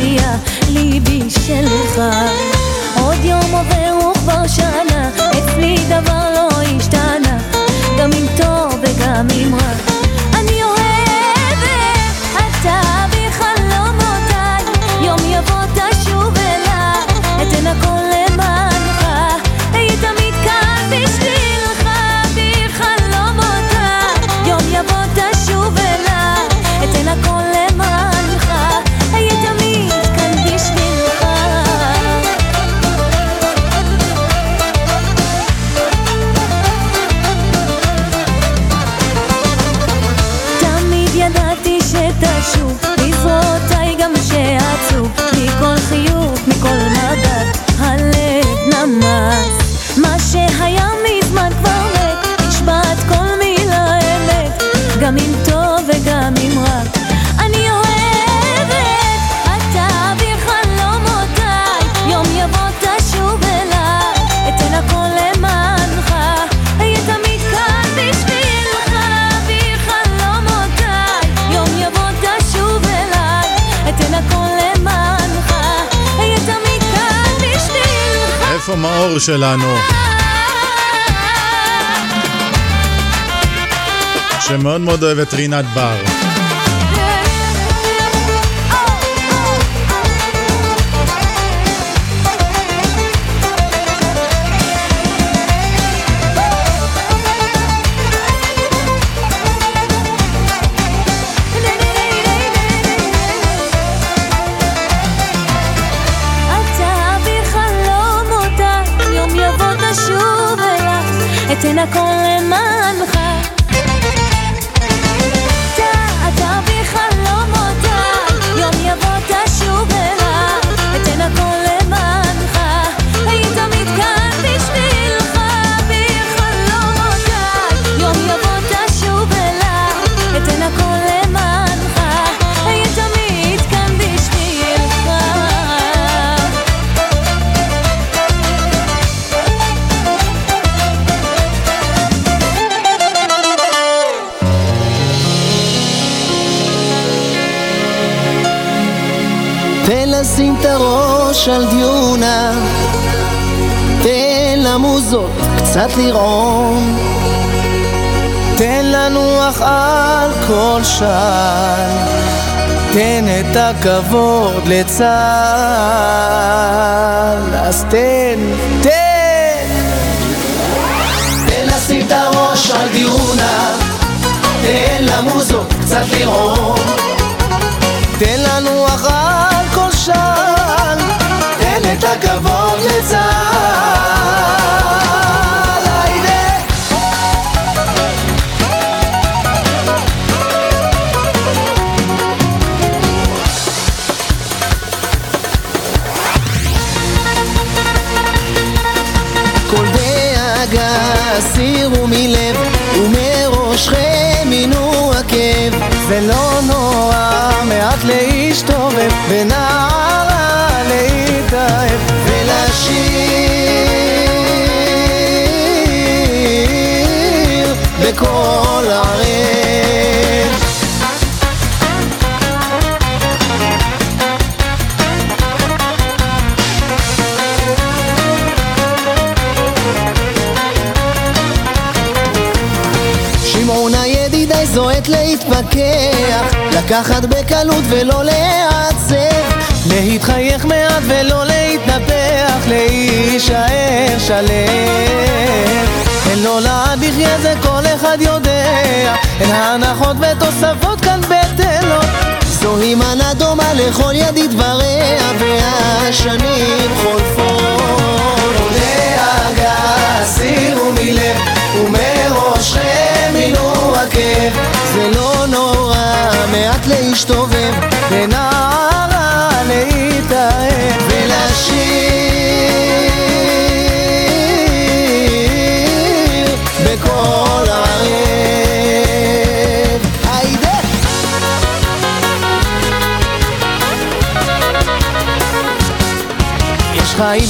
שנייה, ליבי שלך. עוד יום עובר וכבר שנה, אצלי דבר לא השתנה, גם אם טוב וגם אם רע. שלנו? שמאוד מאוד אוהב את רינת בר. על דיונה, תן למוזות קצת לרעום, תן לנוח על כל שעל, תן את הכבוד לצה"ל, אז תן, תן! תן את הראש על דיונה, תן למוזות קצת לרעום, תן שעל, תן את הכבוד לצה"ל. כל דאגה הסירו מלב ומראשכם מינו עקב זה לא נורא מעט להשתובב ונערה להתפכח לקחת בקלות ולא להיעצב להתחייך מעט ולא להתנפח להישאר שלם. אין לו לעד יחיה זה כל אחד יודע. אין הנחות ותוספות כאן בטלות. זוהי מנה דומה לכל ידי דבריה והשנים חולפות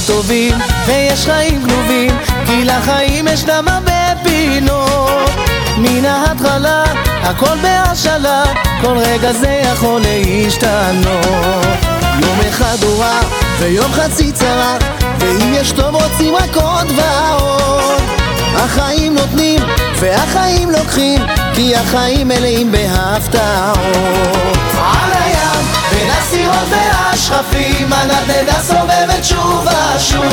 טובים ויש חיים גנובים כי לחיים ישנם הרבה פינות מן ההתחלה הכל בהשאלה כל רגע זה יכול להשתנות. יום אחד הוא רע ויום חצי צרה ואם יש טוב רוצים רק עוד ועוד. החיים נותנים והחיים לוקחים כי החיים מלאים בהפתעות. על הים בין הסירות והשכפים הנדנדה סובבת שוב ושוב.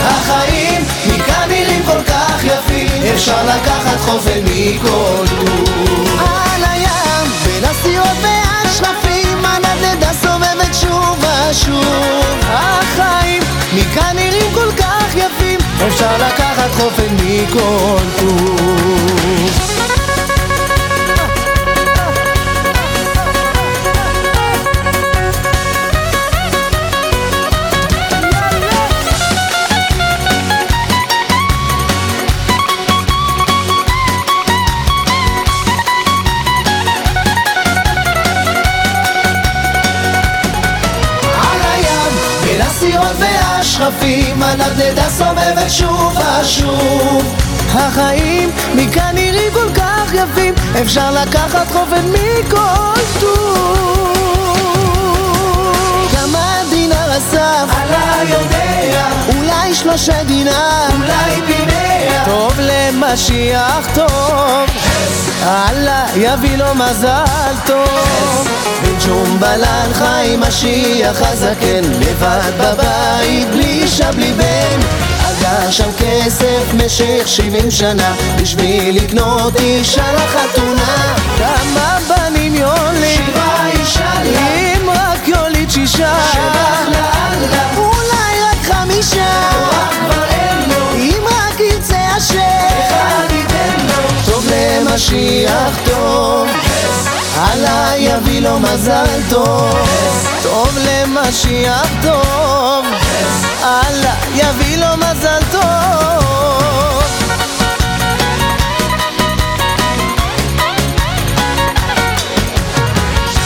החיים מכאן נראים כל כך יפים אפשר לקחת חופן מכל טוב על הים בין הסירות והשלפים הנדנדה סובבת שוב ושוב. החיים מכאן נראים כל כך יפים אפשר לקחת חופן מכל טוב השכפים, הנדנדה סובבת שוב ושוב. החיים מכאן נראים כל כך יפים, אפשר לקחת חופן מכל טוב. כמה דינר אסף? אללה יודע. אולי שלושה דינר? אולי פי מאה. טוב למשיח טוב. אללה יביא לו מזל טוב. בן שום בלן חי משיח הזקן, לבד בבית אישה בלי בן. אגר שם כסף משך שבעים שנה, בשביל לקנות אישה לחתונה. כמה בנים יוליד? שבעה אישה לה. אם רק יוליד שישה. שבח לאללה. אולי רק חמישה. כוח כבר אין לו. אם רק השם. אחד ייתן לו. טוב למשיח טוב. יביא לו מזל טוב. טוב למשיח טוב. אללה יביא לו מזל טוב.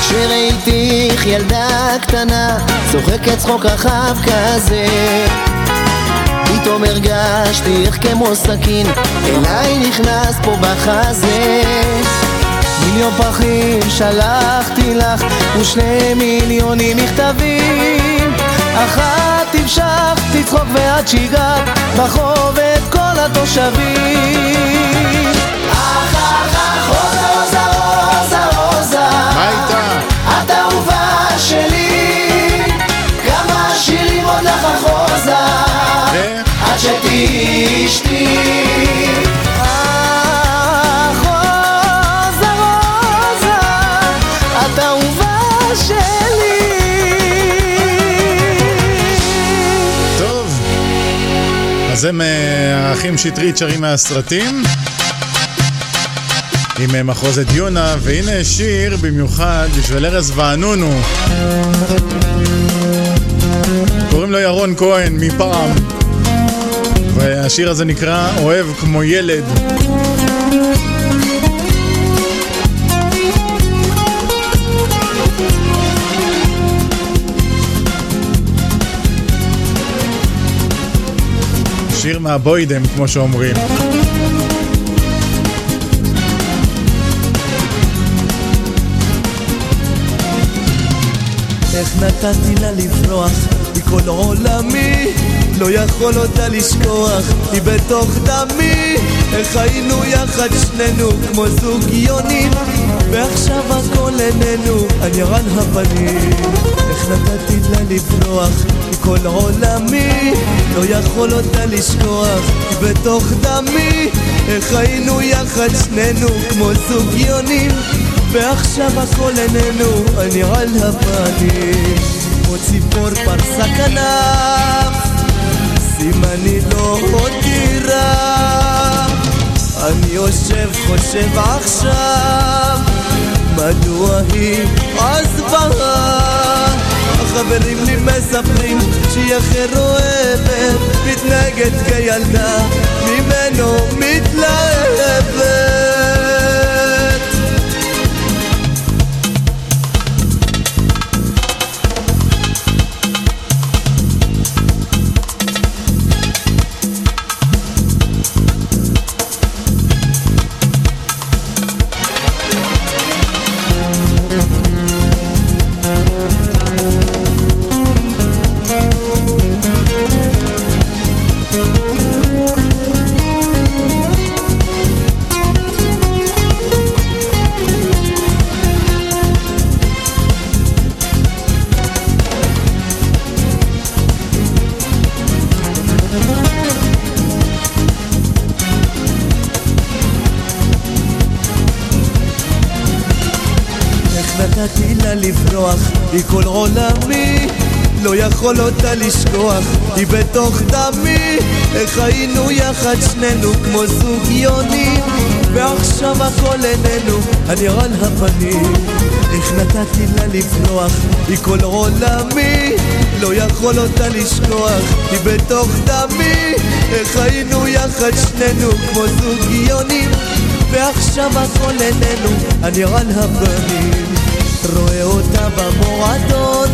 כשראיתיך ילדה קטנה, צוחקת צחוק רחב כזה פתאום הרגשתי איך כמו סכין אליי נכנס פה בחזה. מיליון פרחים שלחתי לך ושני מיליונים מכתבים. אחת המשכת לצחוק ואת שיגעת ברחוב את כל התושבים. אח אח אח רוזה רוזה רוזה רוזה מה איתה? את אהובה שלי כמה שירים עוד לך אחוזה עד רוזה, את אהובה שלי. טוב, אה, שטרית שרים מהסרטים. עם אה, מחוזת יונה, והנה שיר במיוחד בשביל ארז וענונו. קוראים לו ירון כהן מפעם. והשיר הזה נקרא אוהב כמו ילד. שיר מהבוידם, כמו שאומרים. איך נתתי לה לברוח מכל עולמי לא יכול אותה לשכוח היא בתוך דמי איך היינו יחד שנינו כמו זוג יונים. ועכשיו הכל איננו אני רן הפנים איך נתתי לה לברוח מכל עולמי לא יכול אותה לשכוח היא בתוך דמי איך היינו יחד שנינו כמו זוג יונים. ועכשיו הכל איננו, אני על הפנים כמו ציפור פרסה כנף סימני לא הותירה אני יושב חושב עכשיו מדוע היא עזבה החברים לי מספרים שהיא אחר אוהבת מתנהגת כילדה ממנו מתלהבת לברוח מכל עולמי לא יכול אותה לשכוח, היא בתוך דמי איך היינו יחד שנינו כמו זוג יונים ועכשיו הכל איננו, אני על הפנים איך נתתי לה לברוח מכל עולמי לא יכול אותה לשכוח, היא בתוך דמי איך היינו יחד שנינו כמו זוג יונים ועכשיו הכל איננו, אני על הפנים רואה אותה במועדון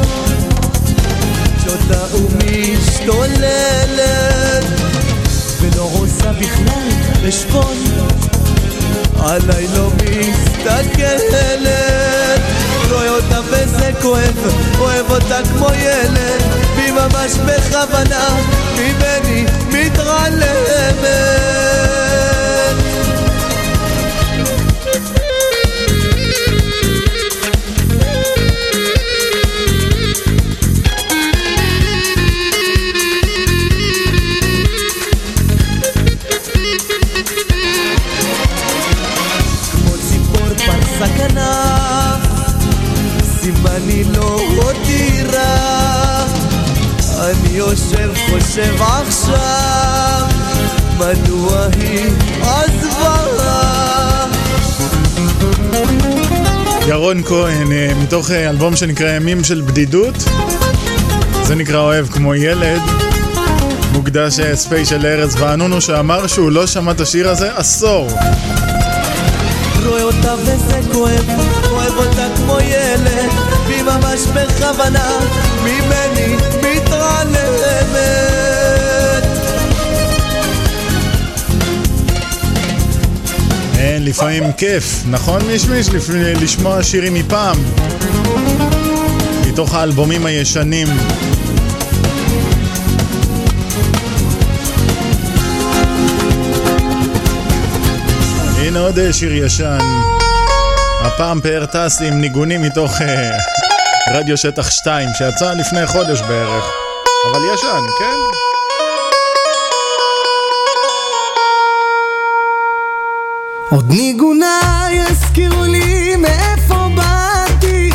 שותה ומשתוללת ולא רוצה בכלל חשבון עליי לא מסתכלת. רואה אותה וזה כואב, אוהב אותה כמו ילד. והיא ממש בכוונה ממני מתרלמת אני לא הותירה אני יושב חושב עכשיו מדוע היא עזבה? ירון כהן, אה, מתוך אה, אלבום שנקרא ימים של בדידות זה נקרא אוהב כמו ילד מוקדש אה, ספיישל ארז וענונו שאמר שהוא לא שמע את השיר הזה עשור. רואה אותה וזה כואב, אוהב אותה כמו ילד, ממש בכוונה ממני מתרלמת. אין, לפעמים כיף, נכון מישמיש? לשמוע שירים מפעם. מתוך האלבומים הישנים. הנה עוד שיר ישן. הפעם פאר טסי עם ניגונים מתוך אה, רדיו שטח 2, שיצא לפני חודש בערך. אבל ישן, כן? עוד ניגוניי יזכירו לי מאיפה באתי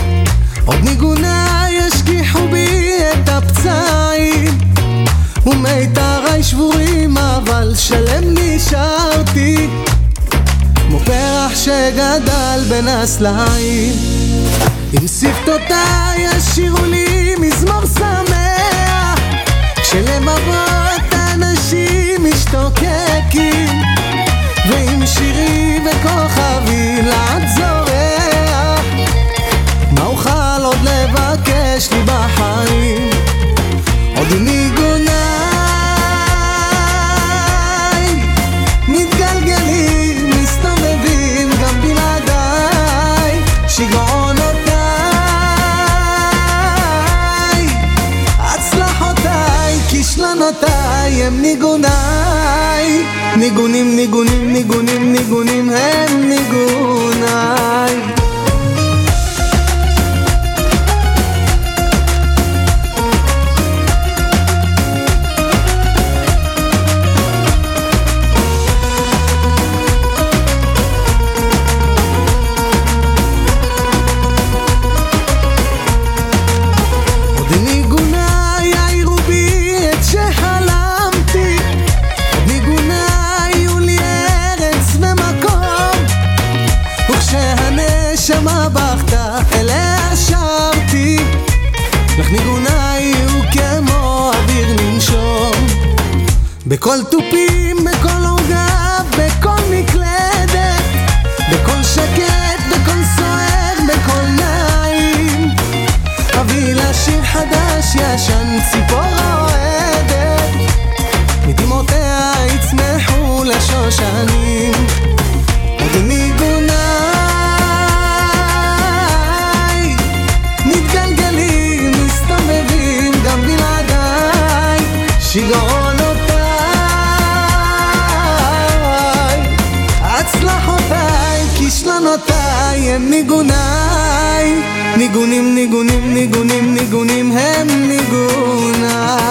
עוד ניגוניי ישגיחו בי את הפצעים ומיתריי שבורים אבל שלם נשארתי שגדל בין הסלעים. עם שפתותיי ישירו לי מזמור שמח כשלבבות אנשים משתוקקים ועם שירי וכוכבי לעד זורח. מה אוכל עוד לבקש לי בחיים? עוד ניגוניי ניגוניי ניגונים ניגונים ניגונים ניגונים הם הם ניגוניי ניגונים, ניגונים, ניגונים, ניגונים הם ניגוניי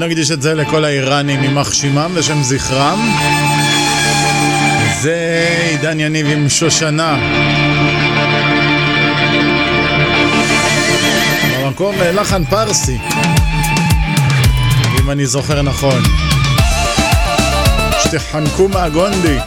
נקדיש את זה לכל האיראנים, יימח שמם ושם זכרם. זה עידן יניב עם שושנה. במקום אה, לחן פרסי, אם אני זוכר נכון. שתחנקו מהגונדי.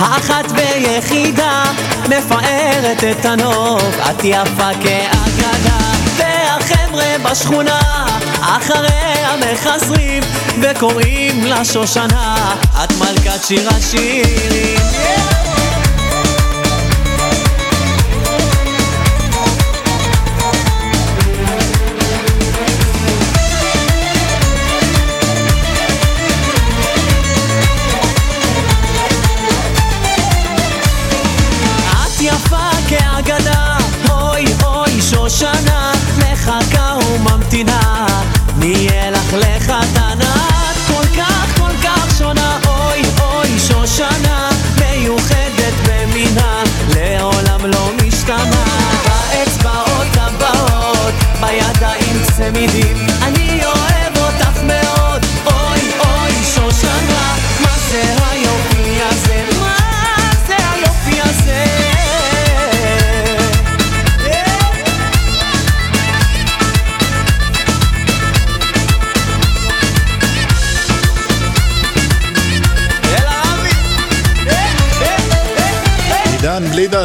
האחת ויחידה, מפארת את הנוף, את יפה כאגדה. והחבר'ה בשכונה, אחריה מחזרים, וקוראים לה שושנה, את מלכת שיר השירים. Yeah!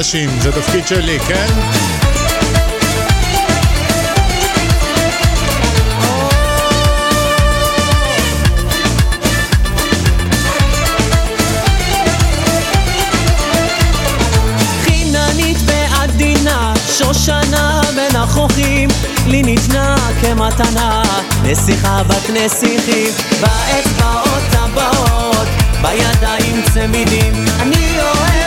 אנשים, זה תפקיד שלי, כן? לי ניתנה כמתנה, נסיכה בת נסיכים, באצבעות הבאות, בידיים צמידים, אני אוהב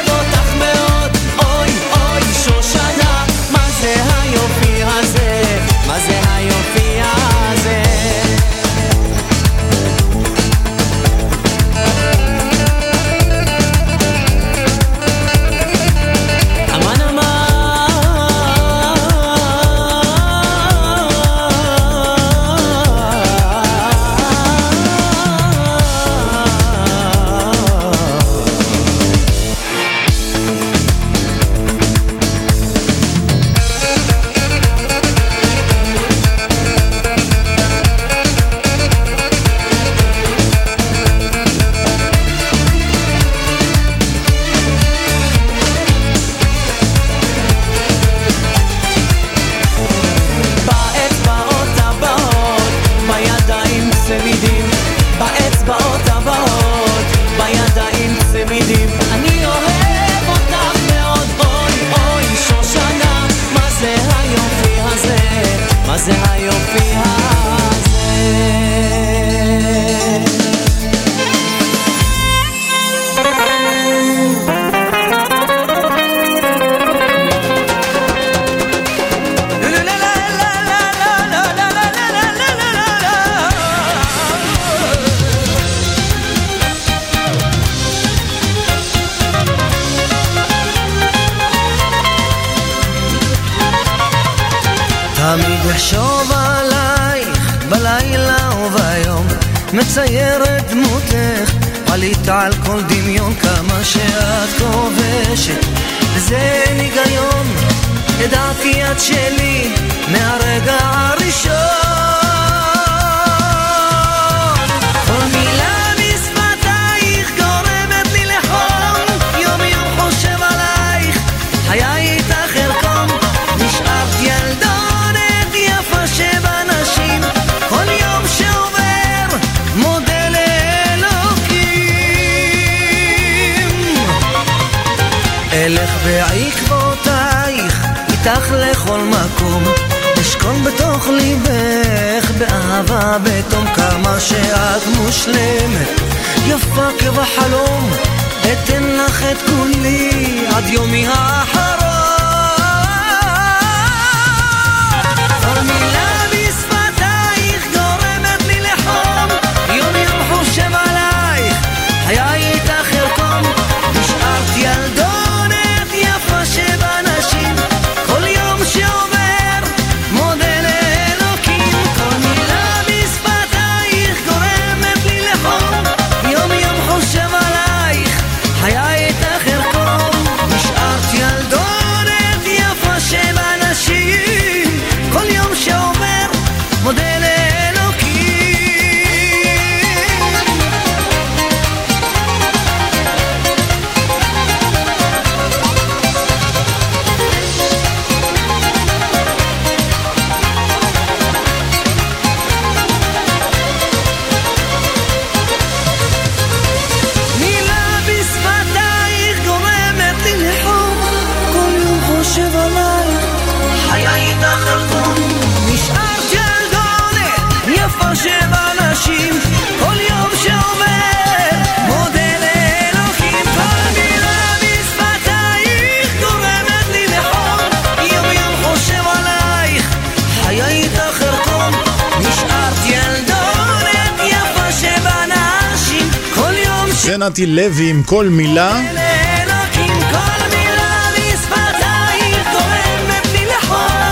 כל מילה.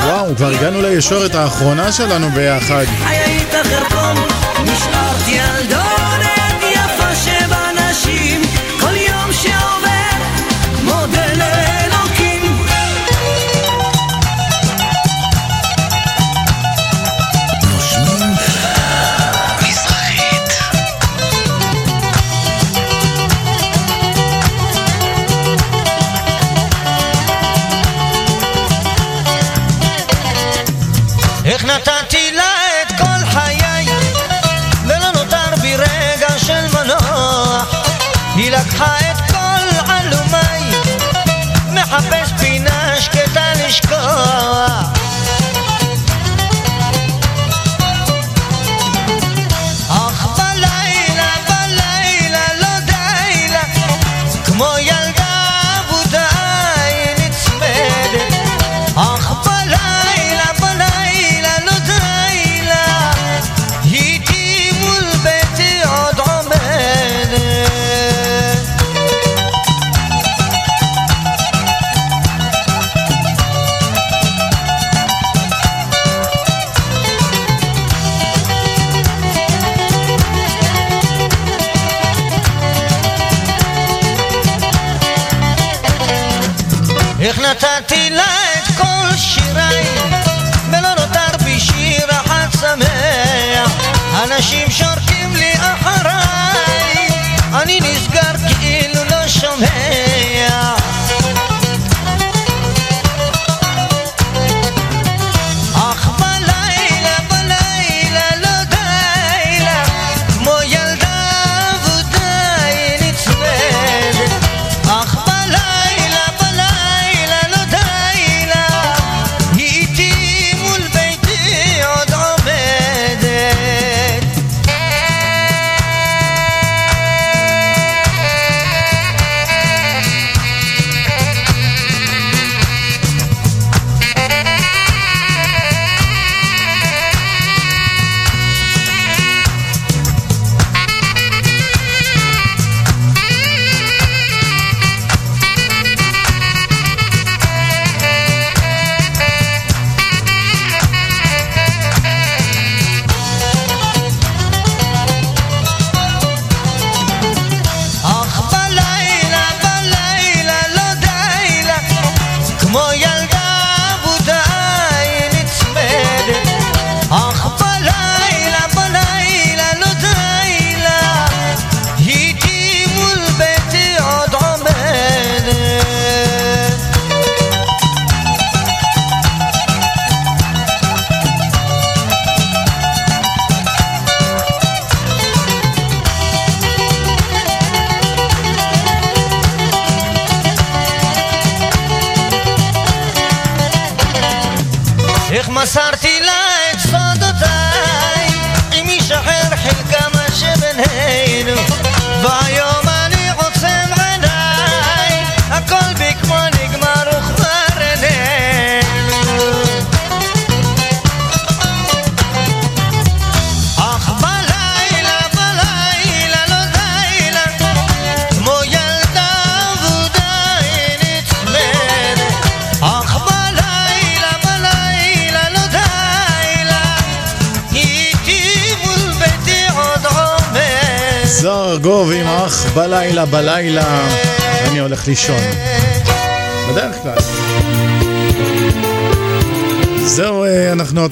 וואו, כבר הגענו לישורת האחרונה שלנו ביחד. aşka.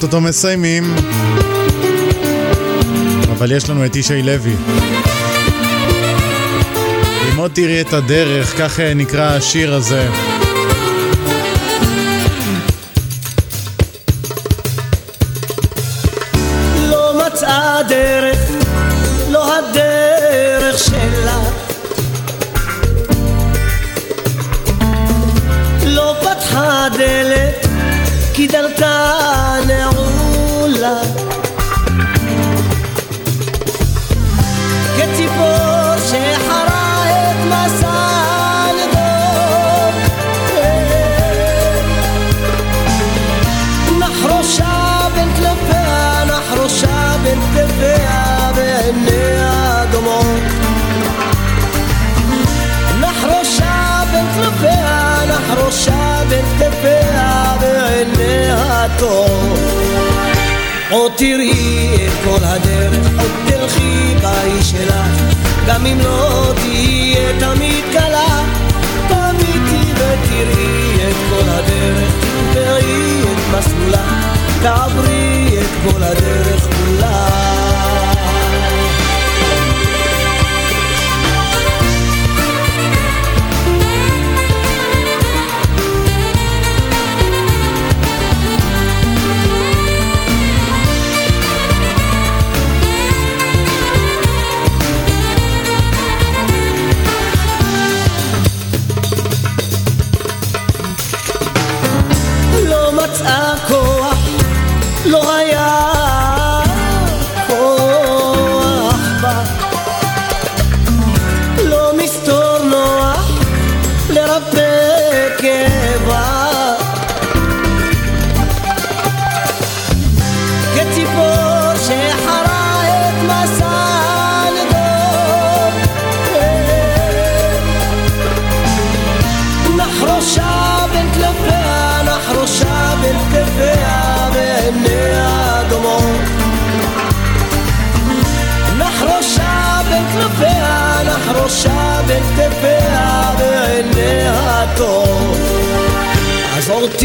אוטוטו מסיימים, אבל יש לנו את ישי לוי. אם עוד תראי את הדרך, כך אה, נקרא השיר הזה. לא מצאה דרך, לא הדרך עוד תראי את כל הדרך, עוד תלכי באיש שלך גם אם לא תהיה תמיד קלה תביטי ותראי את כל הדרך, תראי את מסלולה תעברי את כל הדרך כולה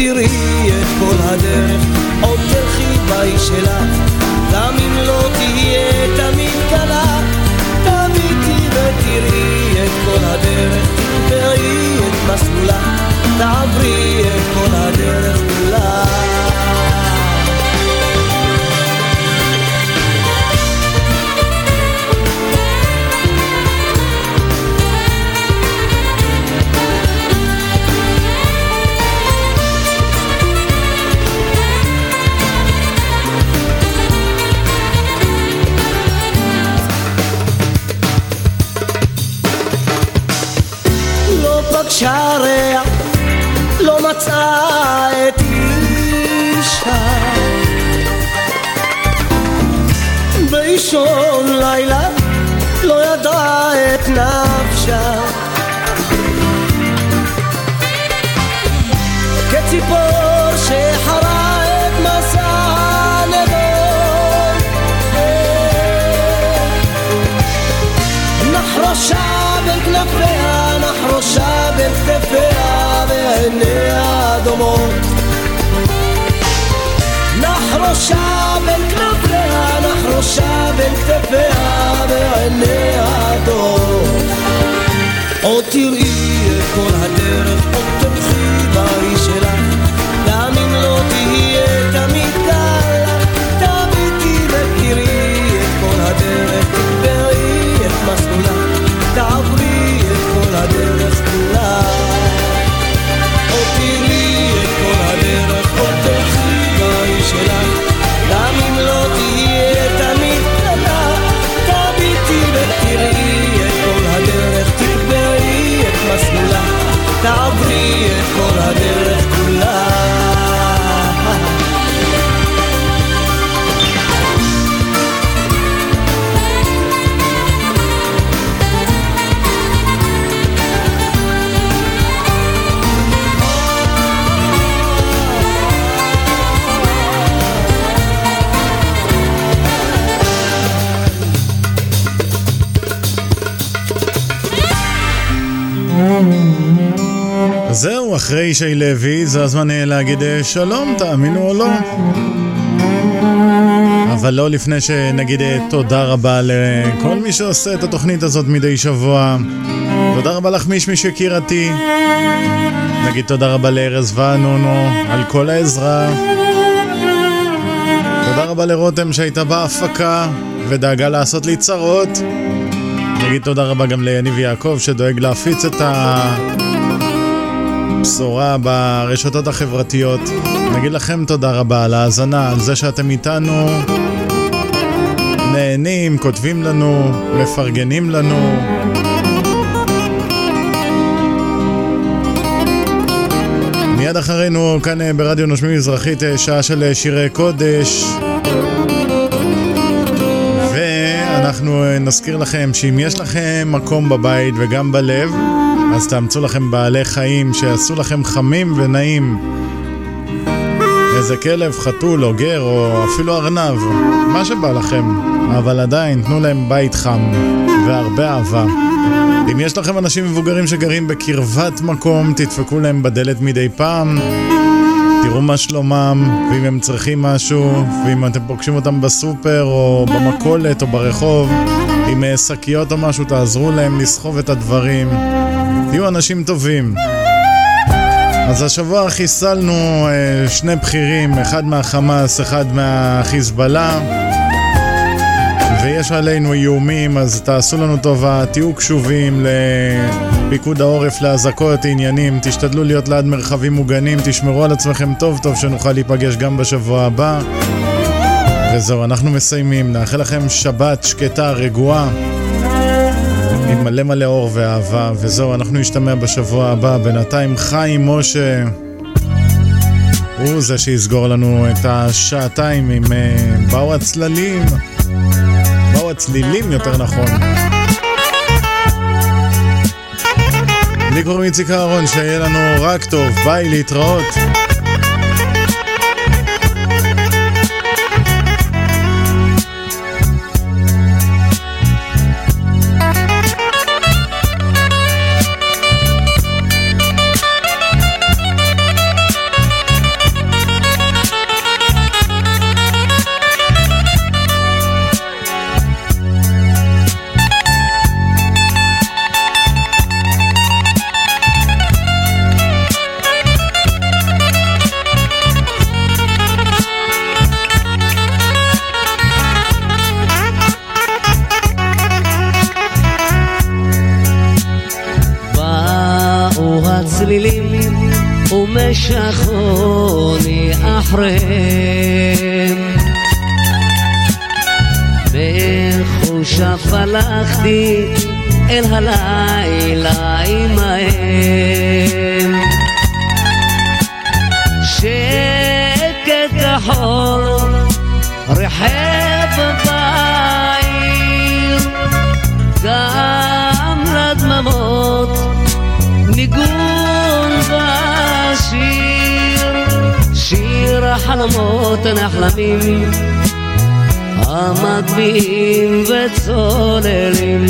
תראי את כל הדרך, עוד תלכי באיש שלך. גם אם לא תהיה תמיד קלה תביטי ותראי את כל הדרך, תראי את מסלולה תעברי את כל הדרך כולה באישון לילה לא ידעה את נפשה. כציפור שחרה את מסע נדון נחרושה בין כנפיה נחרושה בין כתפיה ועיניה דומות. נחרושה בין כנפיה, נחרושה בין כתפיה ועיניה דומות עוד תראי ישי לוי, זה הזמן אה, להגיד אה, שלום, תאמינו או לא. אבל לא לפני שנגיד אה, תודה רבה לכל מי שעושה את התוכנית הזאת מדי שבוע. תודה רבה לך מישמיש יקירתי. נגיד תודה רבה לארז וענונו על כל העזרה. תודה רבה לרותם שהייתה בהפקה ודאגה לעשות לי צרות. נגיד תודה רבה גם ליניב יעקב שדואג להפיץ את הבשורה ברשתות החברתיות. נגיד לכם תודה רבה על ההאזנה, על זה שאתם איתנו, נהנים, כותבים לנו, מפרגנים לנו. מיד אחרינו, כאן אה, ברדיו נושמים מזרחית, אה, שעה של אה, שירי קודש. ואנחנו נזכיר לכם שאם יש לכם מקום בבית וגם בלב, אז תאמצו לכם בעלי חיים שיעשו לכם חמים ונעים. איזה כלב, חתול או גר או אפילו ארנב, מה שבא לכם, אבל עדיין תנו להם בית חם והרבה אהבה. אם יש לכם אנשים מבוגרים שגרים בקרבת מקום, תדפקו להם בדלת מדי פעם, תראו מה שלומם, ואם הם צריכים משהו, ואם אתם פוגשים אותם בסופר או במכולת או ברחוב, עם שקיות או משהו, תעזרו להם לסחוב את הדברים. תהיו אנשים טובים. אז השבוע חיסלנו אה, שני בכירים, אחד מהחמאס, אחד מהחיזבאללה. ויש עלינו איומים, אז תעשו לנו טובה, תהיו קשובים לפיקוד העורף, לאזעקות, עניינים, תשתדלו להיות ליד מרחבים מוגנים, תשמרו על עצמכם טוב טוב שנוכל להיפגש גם בשבוע הבא. וזהו, אנחנו מסיימים, נאחל לכם שבת שקטה, רגועה, עם מלא מלא אור ואהבה, וזהו, אנחנו נשתמע בשבוע הבא. בינתיים חיים משה הוא זה שיסגור לנו את השעתיים עם uh, באו הצללים. באו הצלילים יותר נכון. לי קוראים איציק אהרון, שיהיה לנו רק טוב, ביי, להתראות. ומשכוני אחריהם. מחושף הלכתי אל הנחלמים המגביהים וצוללים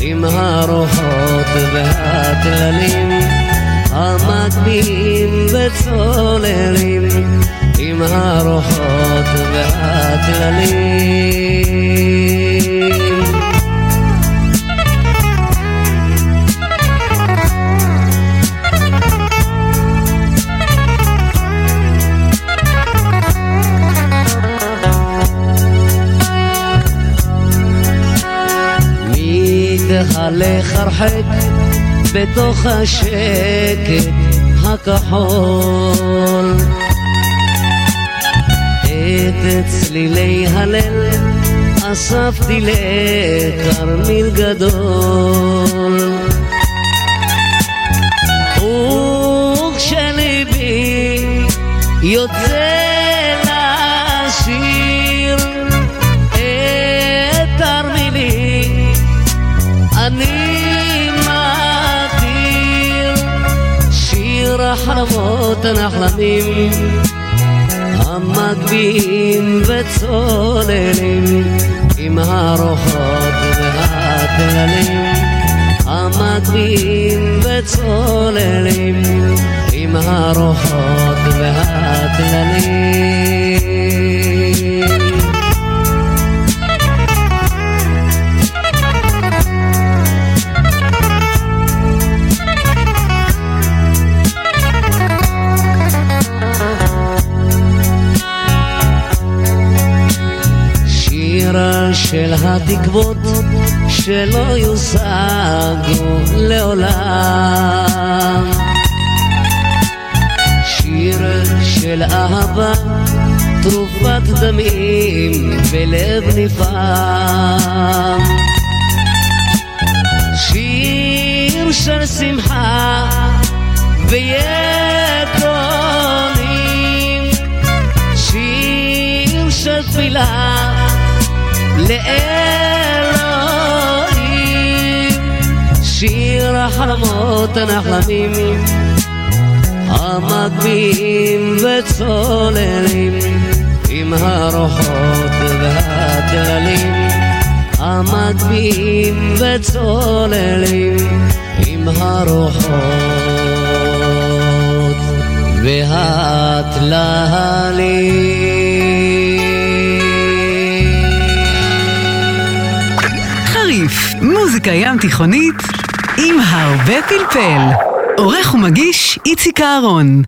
עם הרוחות והטללים המגביהים וצוללים עם הרוחות והטללים מתהלך הרחק בתוך השקט הכחול. את צלילי הלל אספתי לכרמיל גדול. וכשליבי יוצא החלומות הנחלמים המגביהים וצוללים עם הרוחות והטללים המגביהים וצוללים עם הרוחות והטללים של התקוות שלא יושגו לעולם. שיר של אהבה תרופת דמים בלב נפעם. שיר של שמחה ויתומים. שיר של תפילה לאלוהים. שיר החלומות הנחלמים המגביהים וצוללים עם הרוחות והטללים המגביהים וצוללים עם הרוחות והטללים מוזיקה ים תיכונית עם הרבה פלפל. עורך ומגיש איציק אהרון